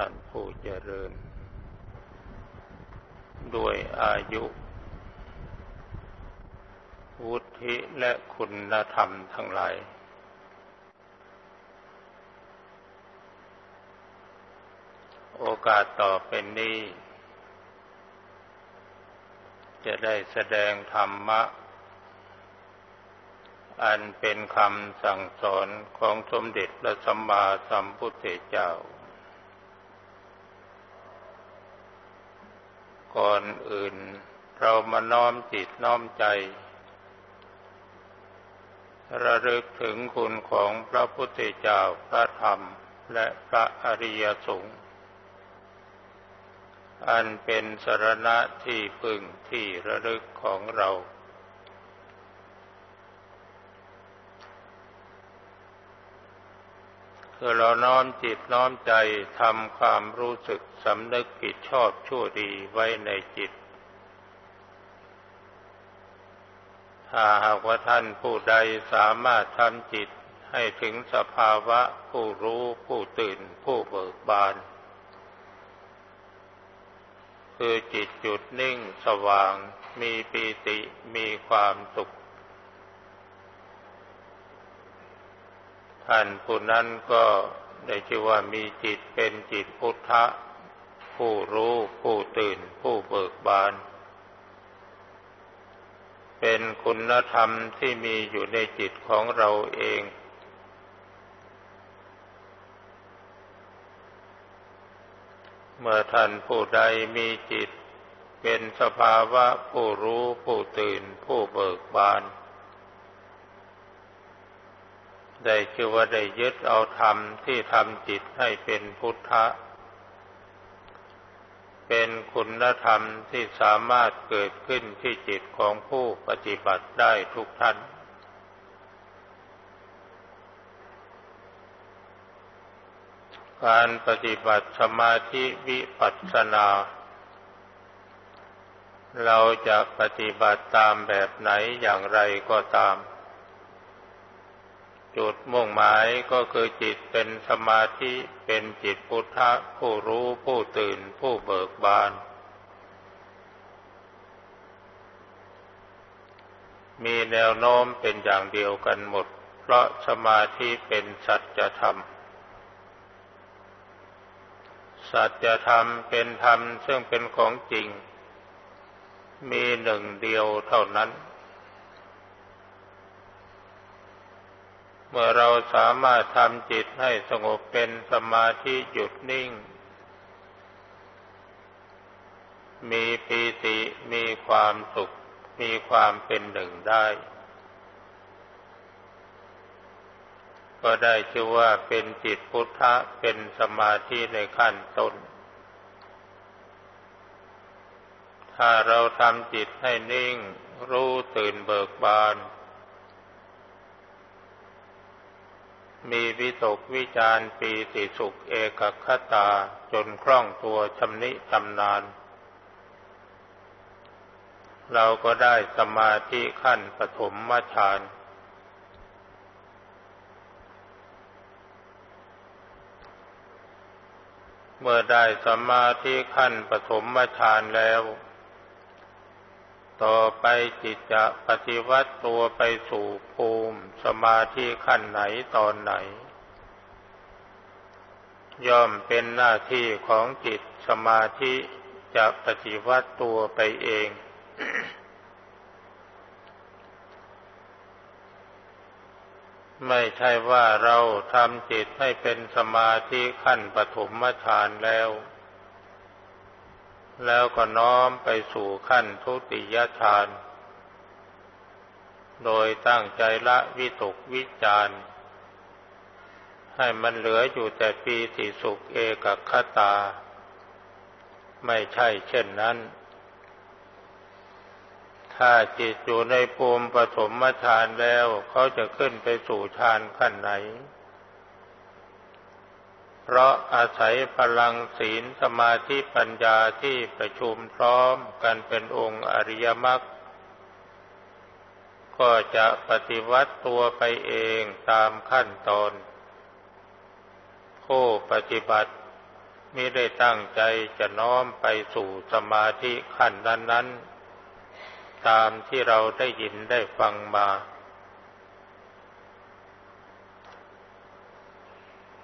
ท่านผู้เจริญ ด้วยอายุวุฒิและคุณธรรมทั้งหลาย โอกาสต่อเป็นนี้ จะได้แสดงธรรมะ อันเป็นคำสั่งสอนของสมเด็จพระสัมมาสัมพุทธเจ้า ก่อนอื่น เรามาน้อมจิตน้อมใจ ระลึกถึงคุณของพระพุทธเจ้าพระธรรมและพระอริยสงฆ์อันเป็นสรณะที่พึ่งที่ระลึกของเรา คือเราน้อมจิตน้อมใจทำความรู้สึกสำนึกผิดชอบชั่วดีไว้ในจิต ถ้าหากว่าท่านผู้ใดสามารถทำจิตให้ถึงสภาวะผู้รู้ผู้ตื่นผู้เบิกบาน คือจิตจุดนิ่งสว่างมีปีติมีความสุข ท่านผู้นั้นก็ได้ชื่อว่ามีจิตเป็นจิตพุทธะ ผู้รู้ผู้ตื่น ผู้เบิกบาน เป็นคุณธรรมที่มีอยู่ในจิตของเราเอง เมื่อท่านผู้ใดมีจิต เป็นสภาวะผู้รู้ผู้ตื่น ผู้เบิกบาน ได้ชื่อว่าได้ยึดเอาธรรมที่ทำจิตให้เป็นพุทธะ เป็นคุณธรรมที่สามารถเกิดขึ้นที่จิตของผู้ปฏิบัติได้ทุกท่าน การปฏิบัติสมาธิวิปัสสนา เราจะปฏิบัติตามแบบไหนอย่างไรก็ตาม จุดมุ่งหมายก็คือจิตเป็นสมาธิเป็นจิตพุทธะผู้รู้ผู้ตื่นผู้เบิกบาน มีแนวโน้มเป็นอย่างเดียวกันหมด เพราะสมาธิเป็นสัจธรรม สัจธรรมเป็นธรรมซึ่งเป็นของจริง มีหนึ่งเดียวเท่านั้น มื่อเราสามารถทำจิตให้สงบเป็นสมาธิหยุดนิ่ง มีปีติมีความสุข มีความเป็นหนึ่งได้ ก็ได้ชื่อว่าเป็นจิตพุทธะเป็นสมาธิในขั้นต้น ถ้าเราทำจิตให้นิ่ง รู้ตื่นเบิกบาน มีวิตกวิจารปีติสุขเอกคตาจนคล่องตัวชำนิชำนาญเราก็ได้สมาธิขั้นปฐมฌานเมื่อได้สมาธิขั้นปฐมฌานแล้ว ต่อไปจิตจะปฏิวัติตัวไปสู่ภูมิสมาธิขั้นไหนตอนไหน ย่อมเป็นหน้าที่ของจิตสมาธิจะปฏิวัติตัวไปเอง ไม่ใช่ว่าเราทำจิตให้เป็นสมาธิขั้นปฐมฌานแล้ว แล้วก็น้อมไปสู่ขั้นทุติยฌาน โดยตั้งใจละวิตกวิจารให้มันเหลืออยู่แต่ปีติสุขเอกคตา ไม่ใช่เช่นนั้น ถ้าจิตอยู่ในภูมิปฐมฌานแล้ว เขาจะขึ้นไปสู่ฌานขั้นไหน เพราะอาศัยพลังศีลสมาธิปัญญาที่ประชุมพร้อมกันเป็นองค์อริยมรรคก็จะปฏิวัติตัวไปเองตามขั้นตอน ผู้ปฏิบัติมิได้ตั้งใจจะน้อมไปสู่สมาธิขั้นนั้น ๆ ตามที่เราได้ยินได้ฟังมา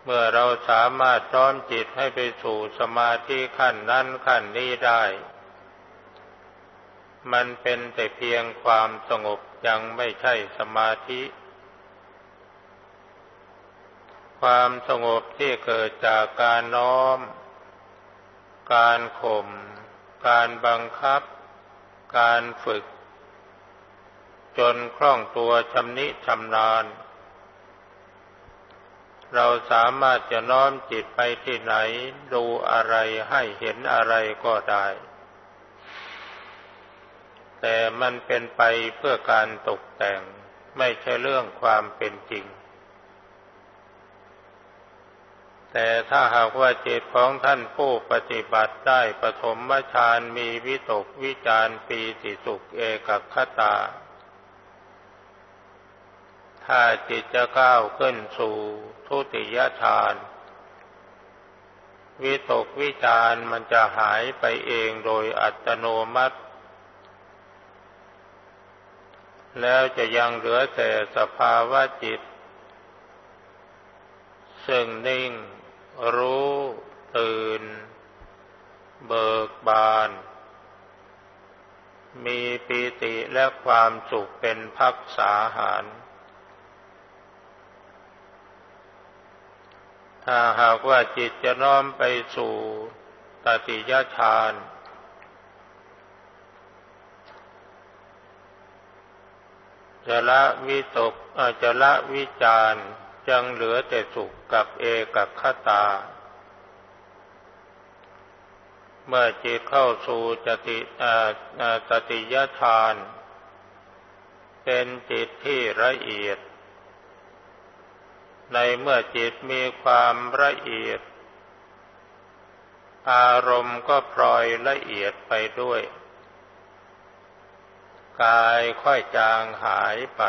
เมื่อเราสามารถน้อมจิตให้ไปสู่สมาธิขั้นนั้นขั้นนี้ได้ มันเป็นแต่เพียงความสงบยังไม่ใช่สมาธิ ความสงบที่เกิดจากการน้อม การข่ม การบังคับ การฝึก จนคล่องตัวชำนิชำนาญ เราสามารถจะน้อมจิตไปที่ไหน ดูอะไรให้เห็นอะไรก็ได้ แต่มันเป็นไปเพื่อการตกแต่ง ไม่ใช่เรื่องความเป็นจริง แต่ถ้าหากว่าจิตของท่านผู้ปฏิบัติได้ปฐมฌานมีวิตกวิจารปีติสุขเอกคตา ถ้าจิตจะก้าวขึ้นสู่ทุติยฌาน วิตกวิจารมันจะหายไปเองโดยอัตโนมัติ แล้วจะยังเหลือแต่สภาวะจิต ซึ่งนิ่ง รู้ตื่น เบิกบาน มีปีติและความสุขเป็นพักษาหาร ถ้าหากว่าจิตจะน้อมไปสู่ตติยฌานจะละวิตกจะละวิจารจังเหลือแต่สุขกับเอกับขตา เมื่อจิตเข้าสู่จติตติยฌาน เป็นจิตที่ละเอียด ในเมื่อจิตมีความละเอียด อารมณ์ก็พลอยละเอียดไปด้วย กายค่อยจางหายไป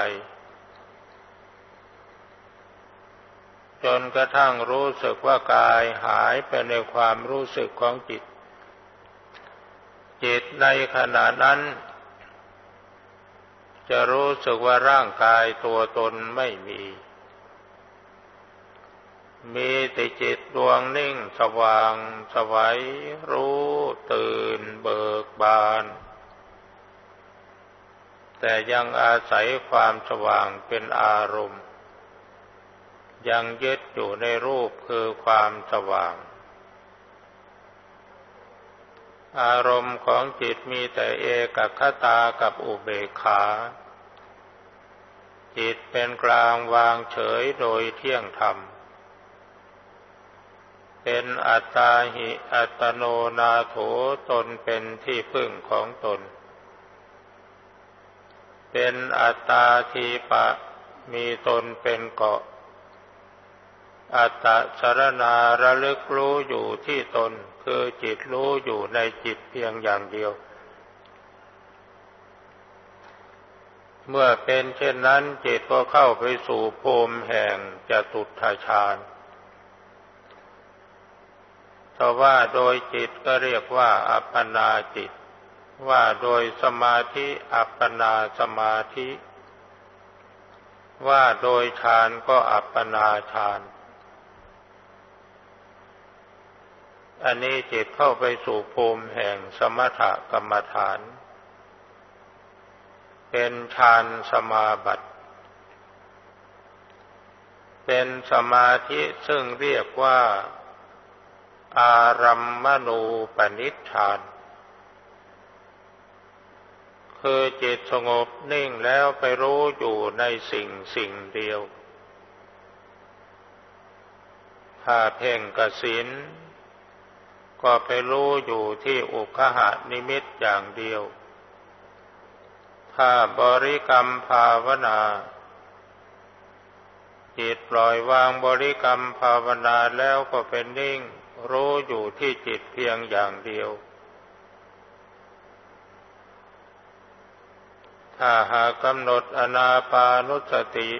จนกระทั่งรู้สึกว่ากายหายไปในความรู้สึกของจิต จิตในขณะนั้น จะรู้สึกว่าร่างกายตัวตนไม่มี มีแต่จิตดวงนิ่งสว่างสวัยรู้ตื่นเบิกบาน แต่ยังอาศัยความสว่างเป็นอารมณ์ ยังยึดอยู่ในรูปคือความสว่าง อารมณ์ของจิตมีแต่เอกคตากับอุเบกขา จิตเป็นกลางวางเฉยโดยเที่ยงธรรม เป็นอัตตาหิอัตโนนาโถตนเป็นที่พึ่งของตน เป็นอัตตาทีปะมีตนเป็นเกาะ อัตตะสรนาระลึกรู้อยู่ที่ตนคือจิตรู้อยู่ในจิตเพียงอย่างเดียว เมื่อเป็นเช่นนั้นจิตก็เข้าไปสู่ภูมิแห่งจตุทฌาน ถ้าว่าโดยจิตก็เรียกว่าอัปปนาจิต ว่าโดยสมาธิอัปปนาสมาธิ ว่าโดยฌานก็อัปปนาฌาน อันนี้จิตเข้าไปสู่ภูมิแห่งสมถกรรมฐาน เป็นฌานสมาบัติเป็นสมาธิซึ่งเรียกว่า อารัมมณูปนิชฌาน คือจิตสงบนิ่งแล้วไปรู้อยู่ในสิ่งสิ่งเดียว ถ้าเพ่งกสินก็ไปรู้อยู่ที่อุคหานิมิตอย่างเดียว ถ้าบริกรรมภาวนาจิตปล่อยวางบริกรรมภาวนาแล้วก็เป็นนิ่ง รู้อยู่ที่จิตเพียงอย่างเดียว ถ้าหากกำหนดอนาปานุสติ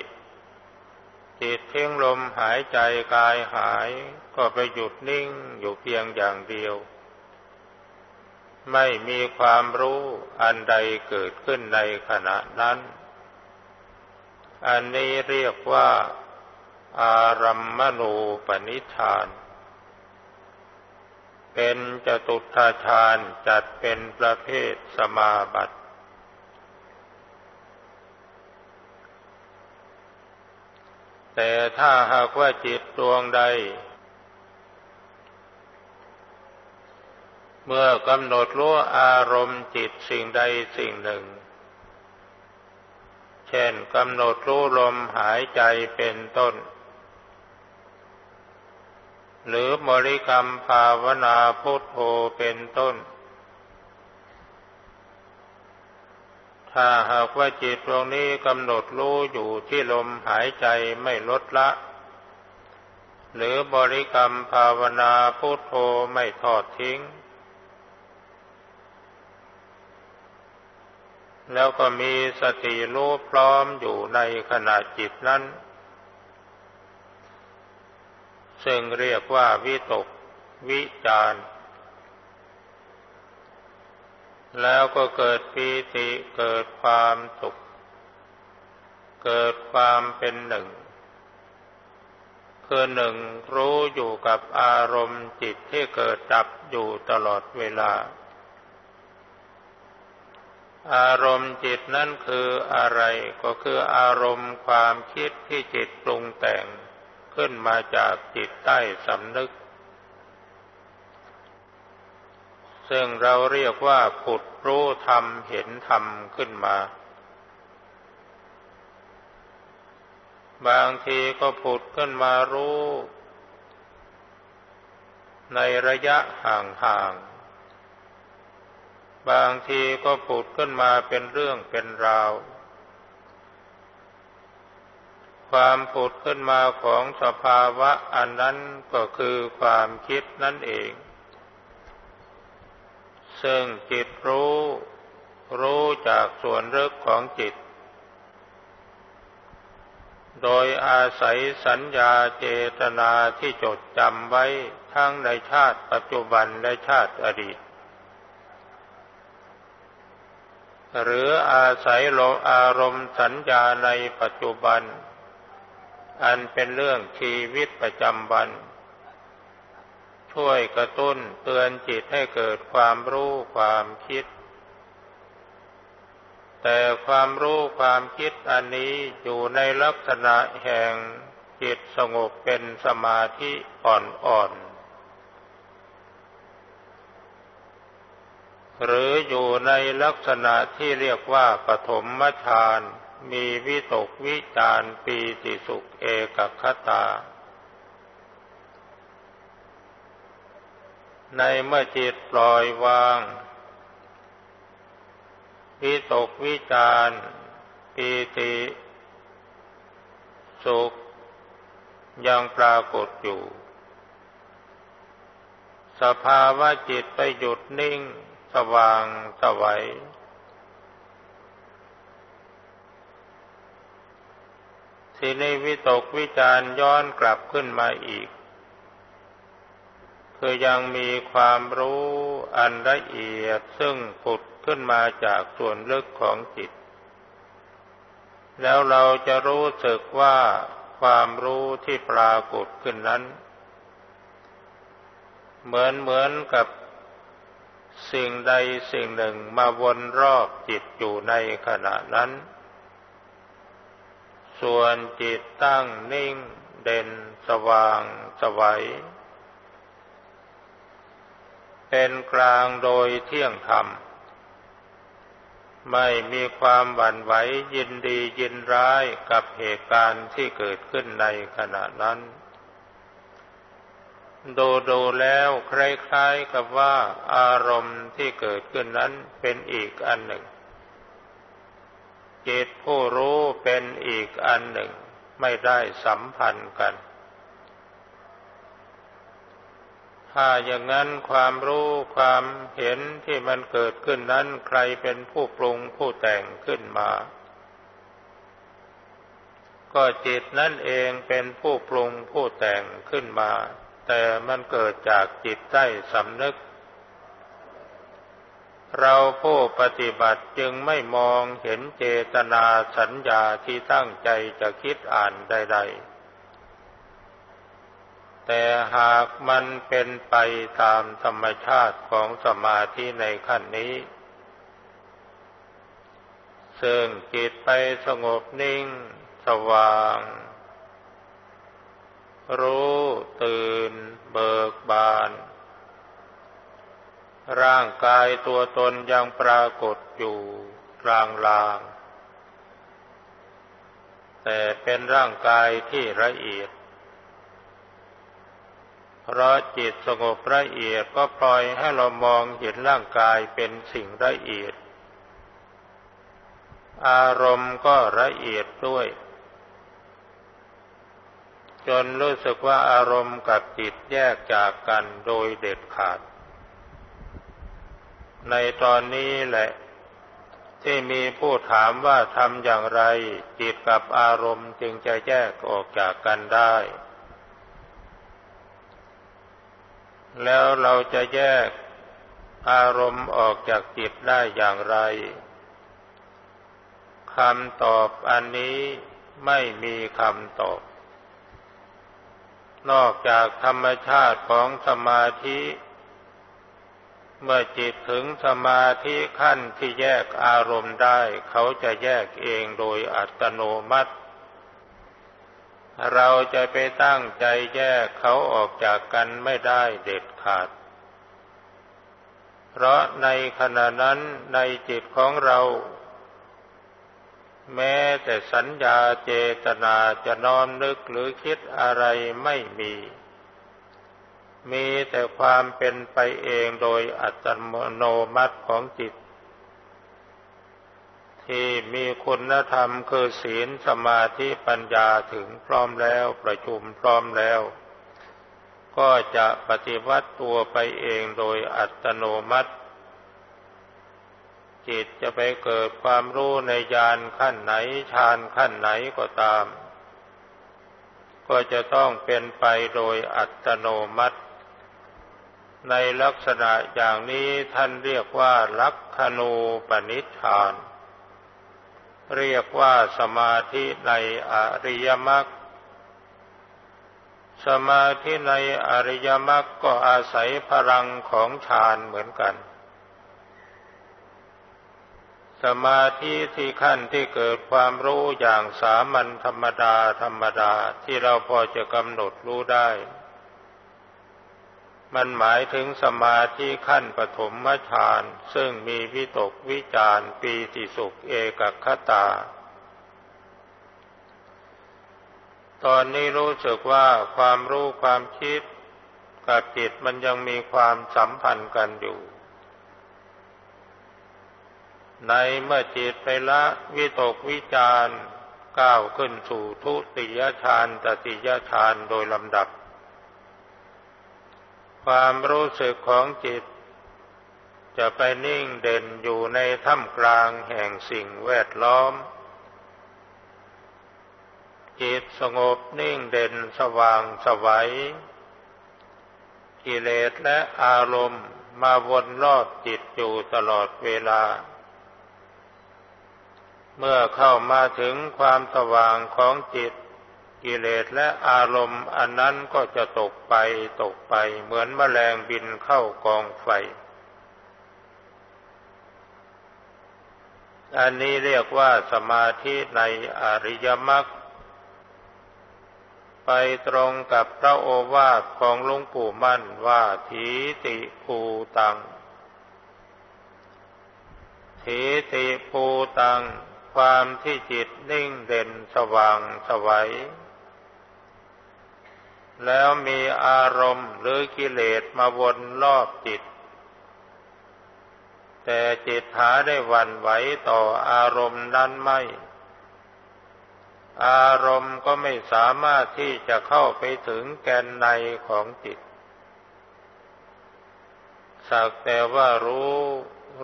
จิตทิ้งลมหายใจกายหาย ก็ไปหยุดนิ่งอยู่เพียงอย่างเดียว ไม่มีความรู้อันใดเกิดขึ้นในขณะนั้น อันนี้เรียกว่าอารัมมณูปนิธาน เป็นจตุทาฌานจัดเป็นประเภทสมาบัติแต่ถ้าหากว่าจิตดวงใด เมื่อกำหนดรู้อารมณ์จิตสิ่งใดสิ่งหนึ่ง เช่นกำหนดรู้ลมหายใจเป็นต้น หรือบริกรรมภาวนาพุทโธเป็นต้น ถ้าหากว่าจิตดวงนี้กำหนดรู้อยู่ที่ลมหายใจไม่ลดละ หรือบริกรรมภาวนาพุทโธไม่ทอดทิ้ง แล้วก็มีสติรู้พร้อมอยู่ในขณะจิตนั้น ซึ่งเรียกว่าวิตกวิจารแล้วก็เกิดปีติเกิดความสุข เกิดความเป็นหนึ่ง คือหนึ่งรู้อยู่กับอารมณ์จิตที่เกิดดับอยู่ตลอดเวลา อารมณ์จิตนั่นคืออะไรก็คืออารมณ์ความคิดที่จิตปรุงแต่ง ขึ้นมาจากจิตใต้สำนึก ซึ่งเราเรียกว่าผุดรู้ธรรมเห็นธรรมขึ้นมา บางทีก็ผุดขึ้นมารู้ ในระยะห่างๆ บางทีก็ผุดขึ้นมาเป็นเรื่องเป็นราว ความผุดขึ้นมาของสภาวะอันนั้นก็คือความคิดนั่นเอง ซึ่งจิตรู้ รู้จากส่วนลึกของจิต โดยอาศัยสัญญาเจตนาที่จดจำไว้ทั้งในชาติปัจจุบันและชาติอดีตหรืออาศัยโลอารมณ์สัญญาในปัจจุบัน อันเป็นเรื่องชีวิตประจำวัน ช่วยกระตุ้นเตือนจิตให้เกิดความรู้ความคิด แต่ความรู้ความคิดอันนี้อยู่ในลักษณะแห่งจิตสงบเป็นสมาธิอ่อนๆหรืออยู่ในลักษณะที่เรียกว่าปฐมฌาน มีวิตกวิจารปีติสุขเอกคตา ในเมื่อจิตปล่อยวาง วิตกวิจารปีติสุขยังปรากฏอยู่ สภาวะจิตไปหยุดนิ่ง สว่างสวัย ทีนี้วิตกวิจารย้อนกลับขึ้นมาอีก คือยังมีความรู้อันละเอียดซึ่งผุดขึ้นมาจากส่วนลึกของจิต แล้วเราจะรู้สึกว่าความรู้ที่ปรากฏขึ้นนั้น เหมือนเหมือนกับสิ่งใดสิ่งหนึ่งมาวนรอบจิตอยู่ในขณะนั้น ส่วนจิตตั้งนิ่งเด่นสว่างสวัย เป็นกลางโดยเที่ยงธรรม ไม่มีความหวั่นไหวยินดียินร้ายกับเหตุการณ์ที่เกิดขึ้นในขณะนั้น ดูดูแล้วคล้ายๆกับว่าอารมณ์ที่เกิดขึ้นนั้นเป็นอีกอันหนึ่ง จิตผู้รู้เป็นอีกอันหนึ่ง ไม่ได้สัมพันธ์กัน ถ้าอย่างนั้นความรู้ความเห็นที่มันเกิดขึ้นนั้นใครเป็นผู้ปรุงผู้แต่งขึ้นมา ก็จิตนั่นเองเป็นผู้ปรุงผู้แต่งขึ้นมา แต่มันเกิดจากจิตใต้สำนึก เราผู้ปฏิบัติจึงไม่มองเห็นเจตนาสัญญาที่ตั้งใจจะคิดอ่านใด ๆ แต่หากมันเป็นไปตามธรรมชาติของสมาธิในขั้นนี้ ซึ่งจิตไปสงบนิ่งสว่าง รู้ตื่นเบิกบาน ร่างกายตัวตนยังปรากฏอยู่ลางๆแต่เป็นร่างกายที่ละเอียด เพราะจิตสงบละเอียดก็ปล่อยให้เรามองเห็นร่างกายเป็นสิ่งละเอียด อารมณ์ก็ละเอียดด้วย จนรู้สึกว่าอารมณ์กับจิตแยกจากกันโดยเด็ดขาด ในตอนนี้แหละ ที่มีผู้ถามว่าทำอย่างไร จิตกับอารมณ์จึงจะแยกออกจากกันได้ แล้วเราจะแยกอารมณ์ออกจากจิตได้อย่างไรคำตอบอันนี้ไม่มีคำตอบ นอกจากธรรมชาติของสมาธิ เมื่อจิตถึงสมาธิขั้นที่แยกอารมณ์ได้ เขาจะแยกเองโดยอัตโนมัติ เราจะไปตั้งใจแยกเขาออกจากกันไม่ได้เด็ดขาด เพราะในขณะนั้นในจิตของเรา แม้แต่สัญญาเจตนาจะน้อมนึกหรือคิดอะไรไม่มี มีแต่ความเป็นไปเองโดยอัตโนมัติของจิต ที่มีคุณธรรมคือศีลสมาธิปัญญาถึงพร้อมแล้วประชุมพร้อมแล้ว ก็จะปฏิวัติตัวไปเองโดยอัตโนมัติ จิตจะไปเกิดความรู้ในญาณขั้นไหนฌานขั้นไหนก็ตาม ก็จะต้องเป็นไปโดยอัตโนมัติ ในลักษณะอย่างนี้ท่านเรียกว่าลักขณูปนิชฌาน เรียกว่าสมาธิในอริยมรรคสมาธิในอริยมรรคก็อาศัยพลังของฌานเหมือนกัน สมาธิที่ขั้นที่เกิดความรู้อย่างสามัญธรรมดาธรรมดาที่เราพอจะกำหนดรู้ได้ มันหมายถึงสมาธิขั้นปฐมฌาน ซึ่งมีวิตกวิจารปีติสุขเอกคตา ตอนนี้รู้สึกว่าความรู้ความคิดกับจิตมันยังมีความสัมพันธ์กันอยู่ ในเมื่อจิตไปละวิตกวิจารก้าวขึ้นสู่ทุติยฌานตติยฌานโดยลำดับ ความรู้สึกของจิต จะไปนิ่งเด่นอยู่ในท่ามกลางแห่งสิ่งแวดล้อม จิตสงบนิ่งเด่นสว่างสวัยกิเลสและอารมณ์มาวนรอบจิตอยู่ตลอดเวลา เมื่อเข้ามาถึงความสว่างของจิต กิเลสและอารมณ์อันนั้นก็จะตกไปตกไปเหมือนแมลงบินเข้ากองไฟ อันนี้เรียกว่าสมาธิในอริยมรรคไปตรงกับพระโอวาทของหลวงปู่มั่นว่าทีติภูตังทีติภูตังความที่จิตนิ่งเด่นสว่างสวัย แล้วมีอารมณ์หรือกิเลสมาวนรอบจิต แต่จิตหาได้วันไหวต่ออารมณ์นั้นไม่ อารมณ์ก็ไม่สามารถที่จะเข้าไปถึงแกนในของจิต สักแต่ว่ารู้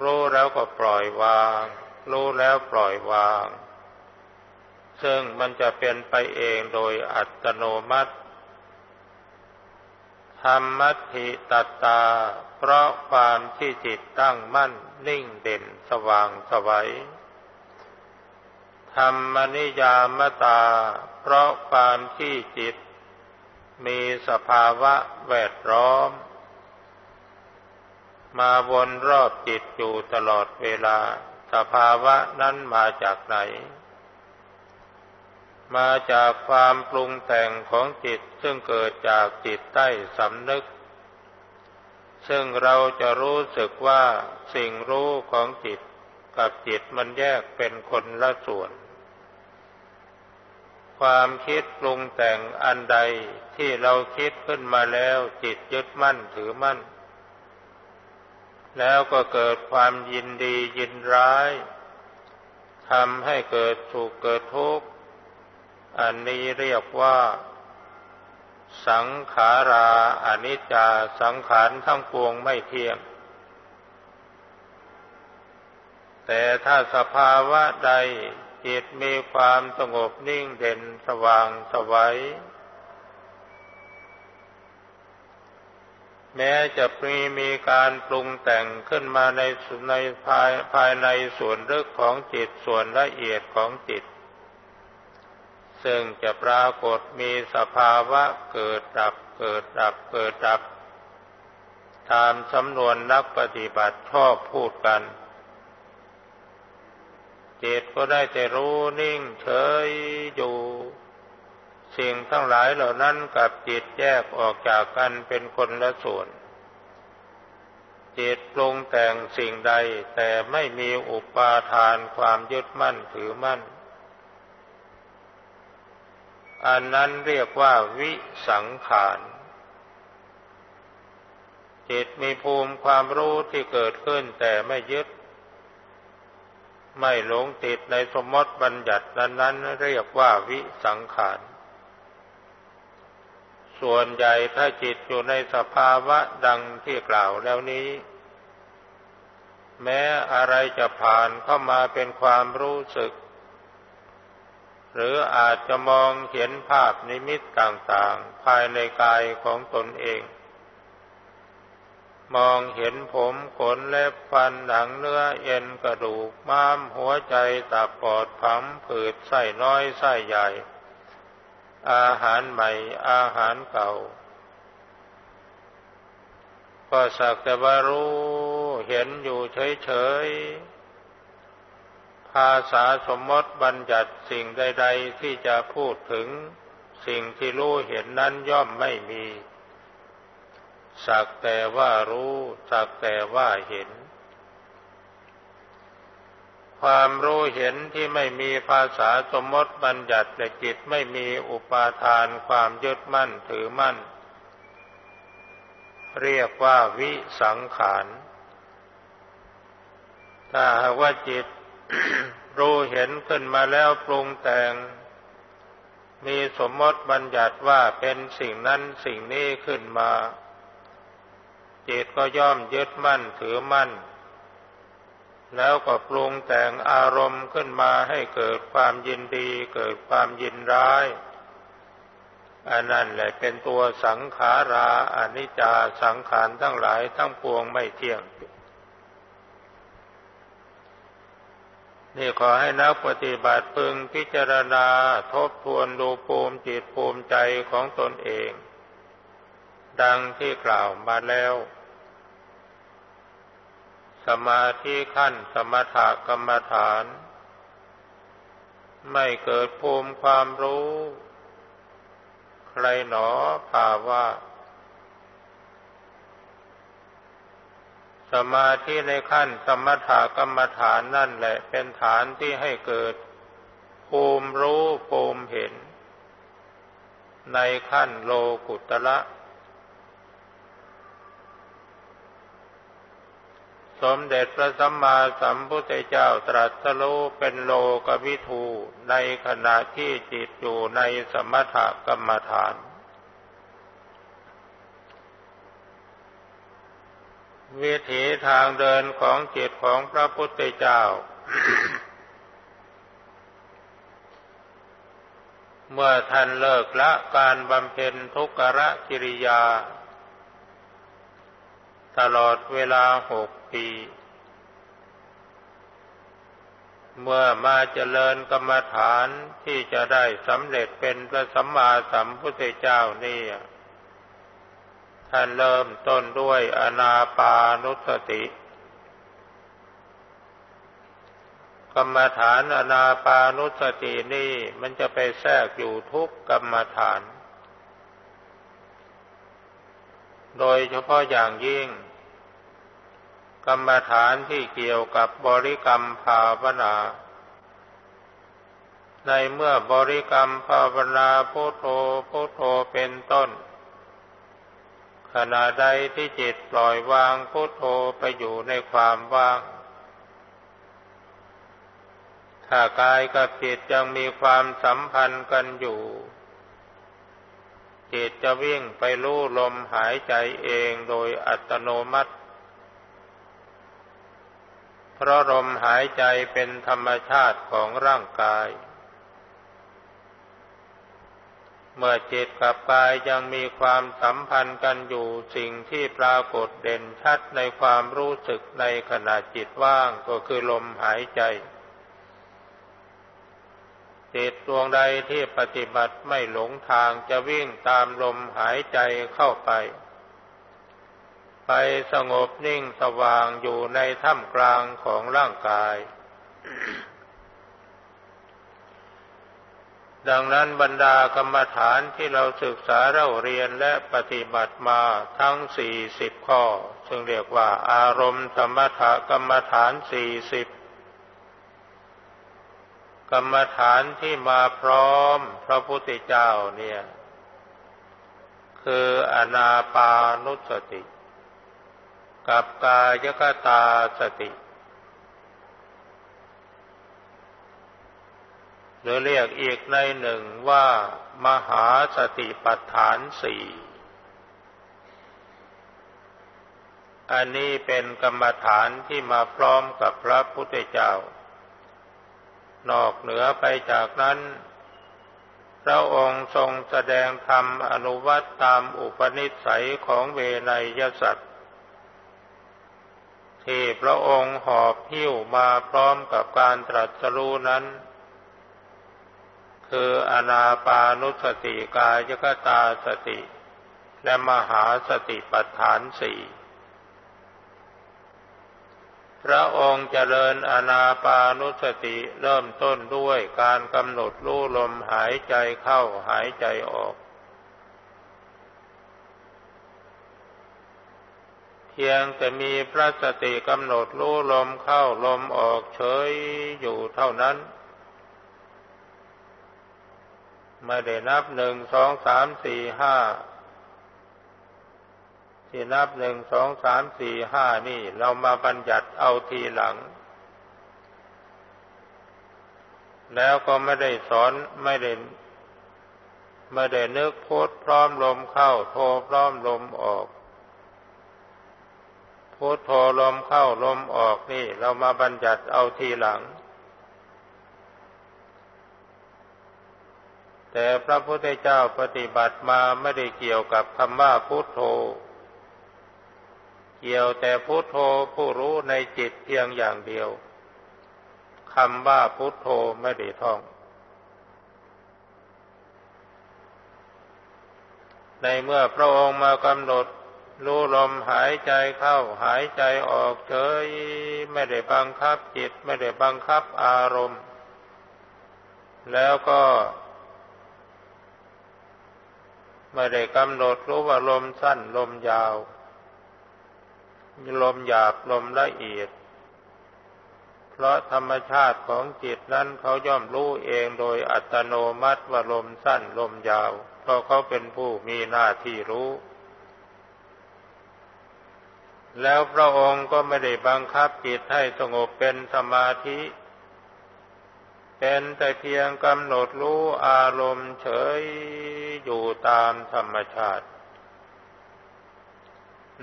รู้แล้วก็ปล่อยวาง รู้แล้วปล่อยวาง ซึ่งมันจะเป็นไปเองโดยอัตโนมัติ ธรรมัติตตา เพราะความที่จิตตั้งมั่นนิ่งเด่นสว่างสวัยธรรมนิยามตา เพราะความที่จิต มีสภาวะแวดล้อม มาวนรอบจิตอยู่ตลอดเวลา สภาวะนั้นมาจากไหน มาจากความปรุงแต่งของจิตซึ่งเกิดจากจิตใต้สำนึก ซึ่งเราจะรู้สึกว่าสิ่งรู้ของจิตกับจิตมันแยกเป็นคนละส่วน ความคิดปรุงแต่งอันใดที่เราคิดขึ้นมาแล้วจิตยึดมั่นถือมั่น แล้วก็เกิดความยินดียินร้ายทำให้เกิดสุขเกิดทุกข์ อันนี้เรียกว่า สังขาราอนิจจาสังขารทั้งปวงไม่เที่ยง แต่ถ้าสภาวะใดจิตมีความสงบนิ่งเด่นสว่างสวัยแม้จะมีมีการปรุงแต่งขึ้นมาในในภายภายในส่วนลึกของจิตส่วนละเอียดของจิต ซึ่งจะปรากฏมีสภาวะเกิดดับเกิดดับเกิดดับ ตามสำนวนนักปฏิบัติชอบพูดกัน จิตก็ได้แต่รู้นิ่งเฉยอยู่ สิ่งทั้งหลายเหล่านั้นกับจิตแยกออกจากกันเป็นคนละส่วน จิตปรุงแต่งสิ่งใดแต่ไม่มีอุปาทานความยึดมั่นถือมั่น อันนั้นเรียกว่าวิสังขารจิตมีภูมิความรู้ที่เกิดขึ้นแต่ไม่ยึด ไม่หลงติดในสมมติบัญญัตินั้นๆเรียกว่าวิสังขาร ส่วนใหญ่ถ้าจิตอยู่ในสภาวะดังที่กล่าวแล้วนี้ แม้อะไรจะผ่านเข้ามาเป็นความรู้สึก หรืออาจจะมองเห็นภาพนิมิตต่างๆ ภายในกายของตนเอง มองเห็นผมขนเล็บฟันหนังเนื้อเอ็นกระดูกม้ามหัวใจตับปอดผังผืดไส้น้อยไส้ใหญ่ อาหารใหม่อาหารเก่า ก็สักแต่ว่ารู้เห็นอยู่เฉยๆ ภาษาสมมติบัญญัติสิ่งใด ๆ ที่จะพูดถึงสิ่งที่รู้เห็นนั้นย่อมไม่มี สักแต่ว่ารู้ สักแต่ว่าเห็น ความรู้เห็นที่ไม่มีภาษาสมมติบัญญัติและจิตไม่มีอุปาทานความยึดมั่นถือมั่น เรียกว่าวิสังขาร ถ้าหากว่าจิต รู้เห็นขึ้นมาแล้วปรุงแต่ง มีสมมติบัญญัติว่าเป็นสิ่งนั้นสิ่งนี้ขึ้นมาจิตก็ย่อมยึดมั่นถือมั่น แล้วก็ปรุงแต่งอารมณ์ขึ้นมาให้เกิดความยินดี เกิดความยินร้ายอันนั้นแหละเป็นตัวสังขาราอนิจจาสังขารทั้งหลายทั้งปวงไม่เที่ยง นี่ขอให้นักปฏิบัติพึงพิจารณาทบทวนดูภูมิจิตภูมิใจของตนเอง ดังที่กล่าวมาแล้ว สมาธิขั้นสมถกรรมฐาน ไม่เกิดภูมิความรู้ ใครหนอภาวะ สมาธิในขั้นสมถกรรมฐานนั่นแหละเป็นฐานที่ให้เกิดภูมิรู้ภูมิเห็น ในขั้นโลกุตละ สมเด็จพระสัมมาสัมพุทธเจ้าตรัสรู้เป็นโลกวิทูในขณะที่จิตอยู่ในสมถกรรมฐาน วิถีทางเดินของจิตของพระพุทธเจ้า เมื่อท่านเลิกละการบำเพ็ญทุกขะกิริยา ตลอดเวลาหกปี เมื่อมาเจริญกรรมฐานที่จะได้สำเร็จเป็นพระสัมมาสัมพุทธเจ้านี่ ท่านเริ่มต้นด้วยอนาปานุสติ กรรมฐานอนาปานุสตินี่มันจะไปแทรกอยู่ทุกกรรมฐาน โดยเฉพาะอย่างยิ่ง กรรมฐานที่เกี่ยวกับบริกรรมภาวนาในเมื่อบริกรรมภาวนาพุทโธพุทโธเป็นต้น ขณะใดที่จิตปล่อยวางพุทโธไปอยู่ในความว่าง ถ้ากายกับจิตยังมีความสัมพันธ์กันอยู่ จิตจะวิ่งไปรู้ลมหายใจเองโดยอัตโนมัติ เพราะลมหายใจเป็นธรรมชาติของร่างกาย เมื่อจิตกับกายยังมีความสัมพันธ์กันอยู่สิ่งที่ปรากฏเด่นชัดในความรู้สึกในขณะจิตว่างก็คือลมหายใจ จิตดวงใดที่ปฏิบัติไม่หลงทางจะวิ่งตามลมหายใจเข้าไป ไปสงบนิ่งสว่างอยู่ในถ้ำกลางของร่างกาย ดังนั้นบรรดากรรมฐานที่เราศึกษาเราเรียนและปฏิบัติมาทั้งสี่สิบข้อ ซึ่งเรียกว่าอารมณ์สมถกรรมฐานสี่สิบกรรมฐานที่มาพร้อมพระพุทธเจ้าเนี่ย คืออนาปานุสติ กับกายกตาสติ หรือเรียกอีกในหนึ่งว่ามหาสติปัฏฐานสี่อันนี้เป็นกรรมฐานที่มาพร้อมกับพระพุทธเจ้า นอกเหนือไปจากนั้น พระองค์ทรงแสดงธรรมอนุวัตตามอุปนิสัยของเวไนยสัตว์ที่พระองค์หอบหิ้วมาพร้อมกับการตรัสรู้นั้น คืออนาปานุสติกายกตาสติ และมหาสติปัฏฐานสี่พระองค์เจริญอนาปานุสติเริ่มต้นด้วยการกำหนดรู้ลมหายใจเข้าหายใจออก เพียงแต่มีพระสติกำหนดรู้ลมเข้าลมออกเฉยอยู่เท่านั้น ไม่ได้นับหนึ่งสองสามสี่ห้าที่นับหนึ่งสองสามสี่ห้านี่เรามาบัญญัติเอาทีหลัง แล้วก็ไม่ได้สอนไม่ได้ไม่ได้นึกพุทพร้อมลมเข้าโทพร้อมลมออกพุทโทลมเข้าลมออกนี่ เรามาบัญญัติเอาทีหลัง แต่พระพุทธเจ้าปฏิบัติมาไม่ได้เกี่ยวกับคำว่าพุทโธ เกี่ยวแต่พุทโธผู้รู้ในจิตเพียงอย่างเดียวคำว่าพุทโธไม่ได้ท่อง ในเมื่อพระองค์มากำหนดรู้ลมหายใจเข้าหายใจออกเฉยไม่ได้บังคับจิตไม่ได้บังคับอารมณ์ แล้วก็ ไม่ได้กำหนดรู้ว่าลมสั้นลมยาว ลมหยาบลมละเอียด เพราะธรรมชาติของจิตนั้นเขาย่อมรู้เองโดยอัตโนมัติว่าลมสั้นลมยาว เพราะเขาเป็นผู้มีหน้าที่รู้ แล้วพระองค์ก็ไม่ได้บังคับจิตให้สงบเป็นสมาธิ เป็นแต่เพียงกำหนดรู้อารมณ์เฉยอยู่ตามธรรมชาติ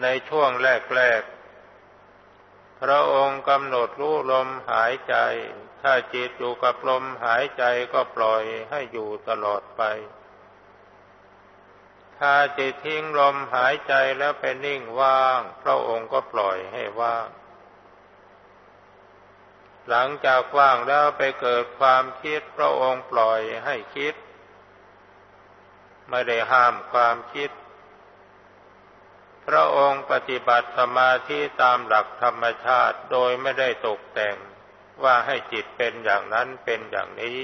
ในช่วงแรกๆ พระองค์กำหนดรู้ลมหายใจ ถ้าจิตอยู่กับลมหายใจก็ปล่อยให้อยู่ตลอดไป ถ้าจิตทิ้งลมหายใจแล้วไปนิ่งว่าง พระองค์ก็ปล่อยให้ว่าง หลังจากว่างแล้วไปเกิดความคิดพระองค์ปล่อยให้คิด ไม่ได้ห้ามความคิด พระองค์ปฏิบัติสมาธิตามหลักธรรมชาติโดยไม่ได้ตกแต่งว่าให้จิตเป็นอย่างนั้นเป็นอย่างนี้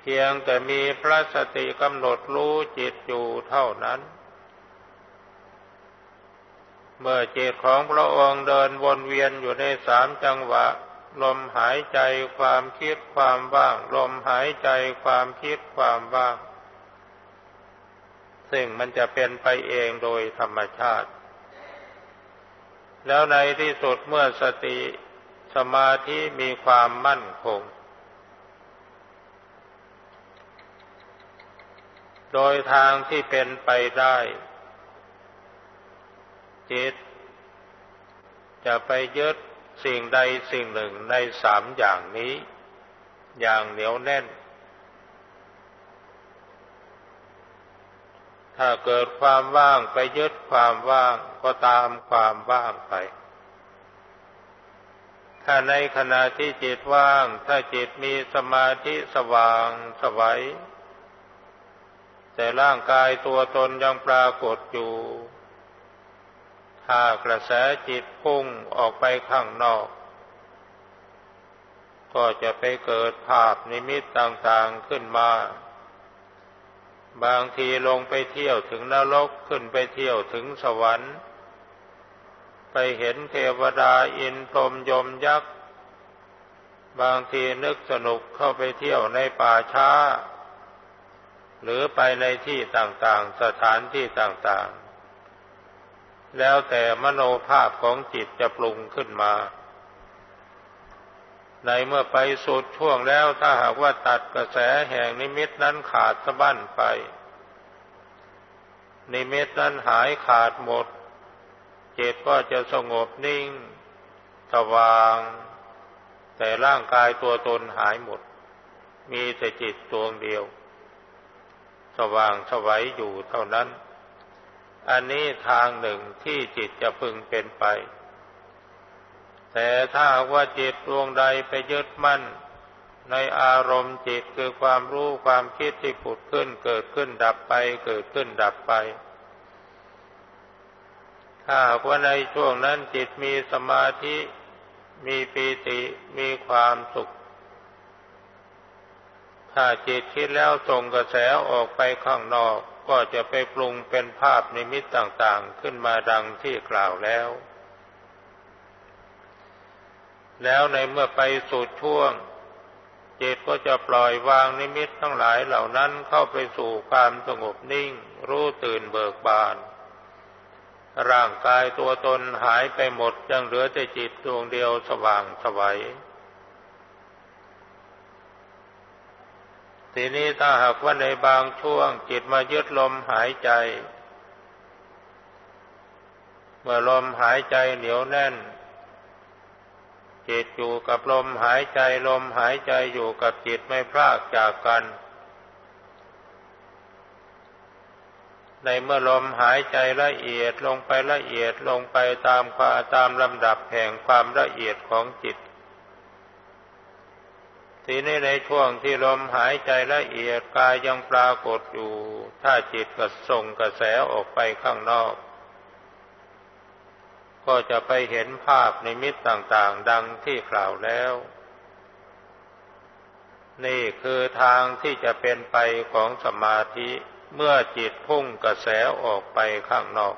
เพียงแต่มีพระสติกำหนดรู้จิตอยู่เท่านั้น เมื่อจิตของพระองค์เดินวนเวียนอยู่ในสามจังหวะ ลมหายใจความคิดความว่าง ลมหายใจความคิดความว่าง ซึ่งมันจะเป็นไปเองโดยธรรมชาติ แล้วในที่สุดเมื่อสติสมาธิมีความมั่นคง โดยทางที่เป็นไปได้ จิต จะไปยึดสิ่งใดสิ่งหนึ่งในสามอย่างนี้ อย่างเหนียวแน่น ถ้าเกิดความว่างไปยึดความว่างก็ตามความว่างไป ถ้าในขณะที่จิตว่าง ถ้าจิตมีสมาธิสว่างสวัยแต่ร่างกายตัวตนยังปรากฏอยู่ ถ้ากระแสจิตพุ่งออกไปข้างนอก ก็จะไปเกิดภาพนิมิตต่างๆขึ้นมา บางทีลงไปเที่ยวถึงนรกขึ้นไปเที่ยวถึงสวรรค์ ไปเห็นเทวดาอินพรมยมยักษ์ บางทีนึกสนุกเข้าไปเที่ยวในป่าช้า หรือไปในที่ต่างๆ สถานที่ต่างๆ แล้วแต่มโนภาพของจิตจะปรุงขึ้นมา ในเมื่อไปสุดช่วงแล้วถ้าหากว่าตัดกระแสแห่งนิมิตนั้นขาดสะบั้นไป นิมิตนั้นหายขาดหมด จิตก็จะสงบนิ่งสว่าง แต่ร่างกายตัวตนหายหมด มีแต่จิตดวงเดียว สว่างสวัยอยู่เท่านั้น อันนี้ทางหนึ่งที่จิตจะพึงเป็นไป แต่ถ้าว่าจิตดวงใดไปยึดมั่น ในอารมณ์จิตคือความรู้ความคิดที่ผุดขึ้นเกิดขึ้นดับไป เกิดขึ้นดับไปถ้าว่าในช่วงนั้นจิตมีสมาธิ มีปีติมีความสุข ถ้าจิตคิดแล้วส่งกระแสออกไปข้างนอก ก็จะไปปรุงเป็นภาพนิมิตต่างๆขึ้นมาดังที่กล่าวแล้ว แล้วในเมื่อไปสู่ช่วง จิตก็จะปล่อยวางนิมิตทั้งหลายเหล่านั้นเข้าไปสู่ความสงบนิ่ง รู้ตื่นเบิกบาน ร่างกายตัวตนหายไปหมดยังเหลือแต่จิตดวงเดียวสว่างสวัย ทีนี้ถ้าหากว่าในบางช่วงจิตมายึดลมหายใจ เมื่อลมหายใจเหนียวแน่น จิตอยู่กับลมหายใจลมหายใจอยู่กับจิตไม่พลากจากกัน ในเมื่อลมหายใจละเอียดลงไปละเอียดลงไปตามความตามลำดับแห่งความละเอียดของจิต ทีนี้ในช่วงที่ลมหายใจละเอียดกายยังปรากฏอยู่ ถ้าจิตก็ส่งกระแสออกไปข้างนอก ก็จะไปเห็นภาพในมิตต่างๆ ดังที่กล่าวแล้ว นี่คือทางที่จะเป็นไปของสมาธิเมื่อจิตพุ่งกระแสออกไปข้างนอก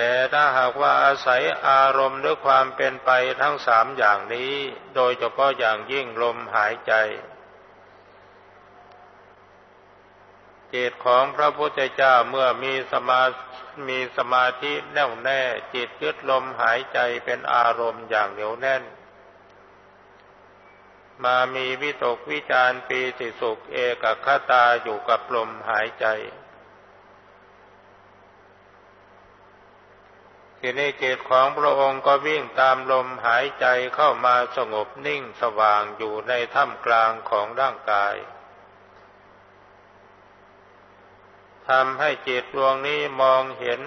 แต่ถ้าหากว่าอาศัยอารมณ์ด้วยความเป็นไปทั้งสามอย่างนี้ โดยเฉพาะอย่างยิ่งลมหายใจจิตของพระพุทธเจ้าเมื่อมีสมามีสมาธิแน่วแน่ จิตยึดลมหายใจเป็นอารมณ์อย่างเหนียวแน่น มามีวิตกวิจารปีติสุขเอกคตาอยู่กับลมหายใจ ทีนี้จิตของพระองค์ก็วิ่งตามลมหายใจเข้ามาสงบนิ่งสว่างอยู่ในถ้ำกลางของร่างกายทำให้จิตดวงนี้มองเห็น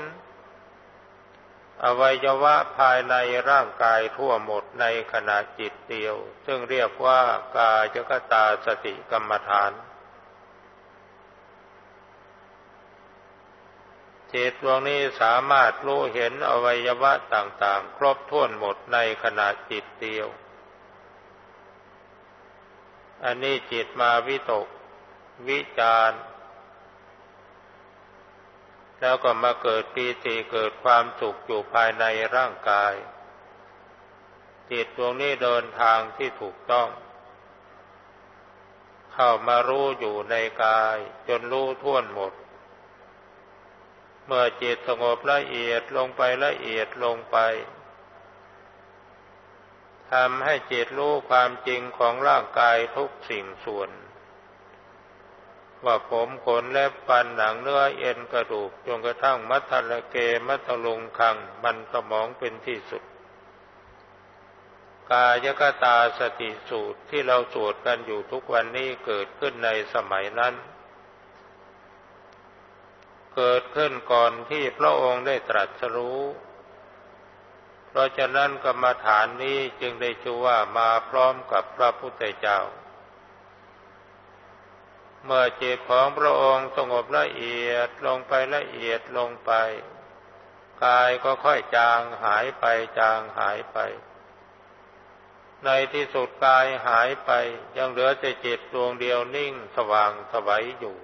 อวัยวะภายในร่างกายทั่วหมดในขณะจิตเดียว ซึ่งเรียกว่ากายกตาสติกรรมฐาน จิตดวงนี้สามารถรู้เห็นอวัยวะต่างๆ ครบถ้วนหมดในขณะจิตเดียว อันนี้จิตมาวิตก วิจารแล้วก็มาเกิดปีติเกิดความสุขอยู่ภายในร่างกาย จิตดวงนี้เดินทางที่ถูกต้อง เข้ามารู้อยู่ในกาย จนรู้ท่วนหมด เมื่อจิตสงบละเอียดลงไปละเอียดลงไปทำให้จิตรู้ความจริงของร่างกายทุกสิ่งส่วน ว่าผมขนและฟันหนังเนื้อเอ็นกระดูกจนกระทั่งมัทละเกมัทลุงคังมันสมองเป็นที่สุด กายกตาสติสูตรที่เราสวดกันอยู่ทุกวันนี้เกิดขึ้นในสมัยนั้น เกิดขึ้นก่อนที่พระองค์ได้ตรัสรู้ เพราะฉะนั้นกรรมฐานนี้จึงได้ชื่อว่ามาพร้อมกับพระพุทธเจ้า เมื่อจิตของพระองค์สงบละเอียดลงไปละเอียดลงไป กายก็ค่อยจางหายไปจางหายไป ในที่สุดกายหายไปยังเหลือแต่จิตดวงเดียวนิ่งสว่างสวัยอยู่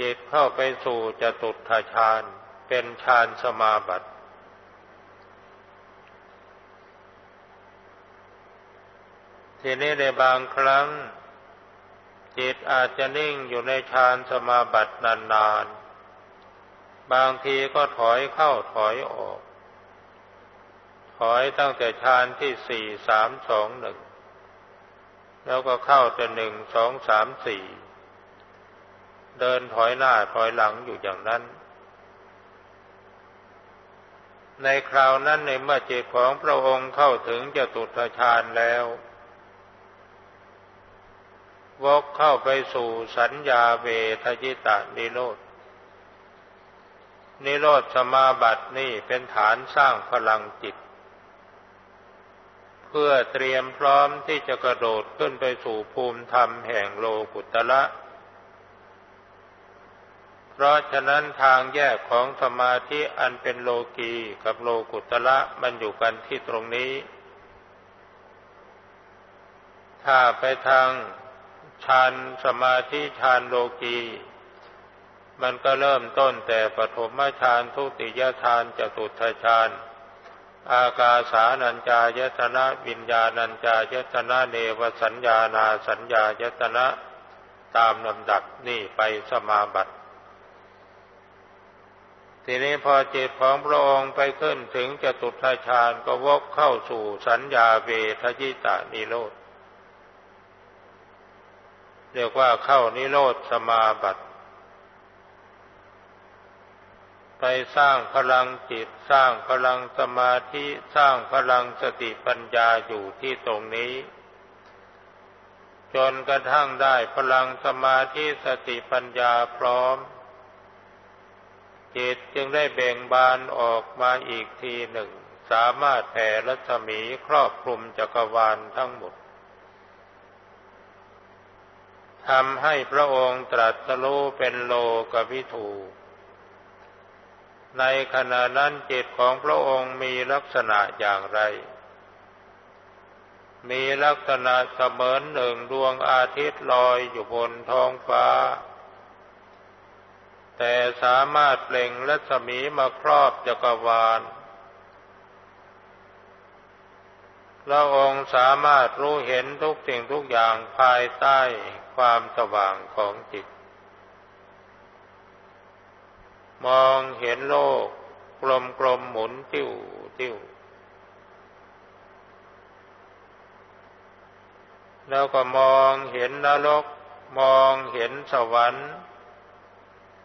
จิตเข้าไปสู่จตุทฌานเป็นฌานสมาบัติทีนี้ในบางครั้ง จิตอาจจะนิ่งอยู่ในฌานสมาบัตินานๆ บางทีก็ถอยเข้าถอยออก ถอยตั้งแต่ฌานที่สี่สามสองหนึ่งแล้วก็เข้าแต่หนึ่งสองสามสี่ เดินถอยหน้าถอยหลังอยู่อย่างนั้น ในคราวนั้นในเมื่อจิตของพระองค์เข้าถึงจตุตฌานแล้ววกเข้าไปสู่สัญญาเวทยิตานิโรธ นิโรธสมาบัตินี่เป็นฐานสร้างพลังจิต เพื่อเตรียมพร้อมที่จะกระโดดขึ้นไปสู่ภูมิธรรมแห่งโลกุตละ เพราะฉะนั้นทางแยกของสมาธิอันเป็นโลกีกับโลกุตละมันอยู่กันที่ตรงนี้ ถ้าไปทางฌานสมาธิฌานโลกีมันก็เริ่มต้นแต่ปฐมฌานทุติยฌานจตุตฌานอากาสานัญจายตนะวิญญาณัญจายตนะเนวสัญญานาสัญญายตนะตามลำดับนี่ไปสมาบัติ ทีนี้พอจิตของพระองค์ไปขึ้นถึงจตุทฌานก็วกเข้าสู่สัญญาเวทยิตานิโรธ เรียกว่าเข้านิโรธสมาบัติ ไปสร้างพลังจิตสร้างพลังสมาธิสร้างพลังสติปัญญาอยู่ที่ตรงนี้ จนกระทั่งได้พลังสมาธิสติปัญญาพร้อม จิตจึงได้เบ่งบานออกมาอีกทีหนึ่ง สามารถแผ่รัศมีครอบคลุมจักรวาลทั้งหมดทำให้พระองค์ตรัสรู้เป็นโลกวิถูในขณะนั้นจิตของพระองค์มีลักษณะอย่างไร มีลักษณะเสมือนหนึ่งดวงอาทิตย์ลอยอยู่บนท้องฟ้า แต่สามารถเปล่งรัศมีมาครอบจักรวาลพระองค์สามารถรู้เห็นทุกสิ่งทุกอย่างภายใต้ความสว่างของจิต มองเห็นโลกกลมกลมหมุนติ้วติ้ว แล้วก็มองเห็นนรก มองเห็นสวรรค์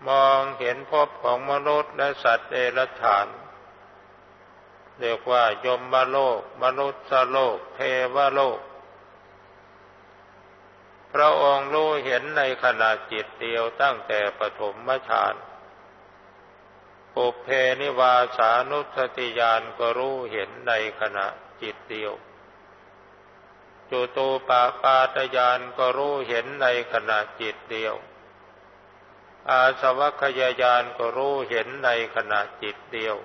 มองเห็นภพของมนุษย์และสัตว์เดรัจฉาน เรียกว่ายมโลก มนุษย์โลก เทวโลก พระองค์รู้เห็นในขณะจิตเดียวตั้งแต่ปฐมฌานปุเพนิวาสานุสติญาณก็รู้เห็นในขณะจิตเดียวจุตูปาปาตญาณก็รู้เห็นในขณะจิตเดียว อาสวัคยายานก็รู้เห็นในขณะจิตเดียว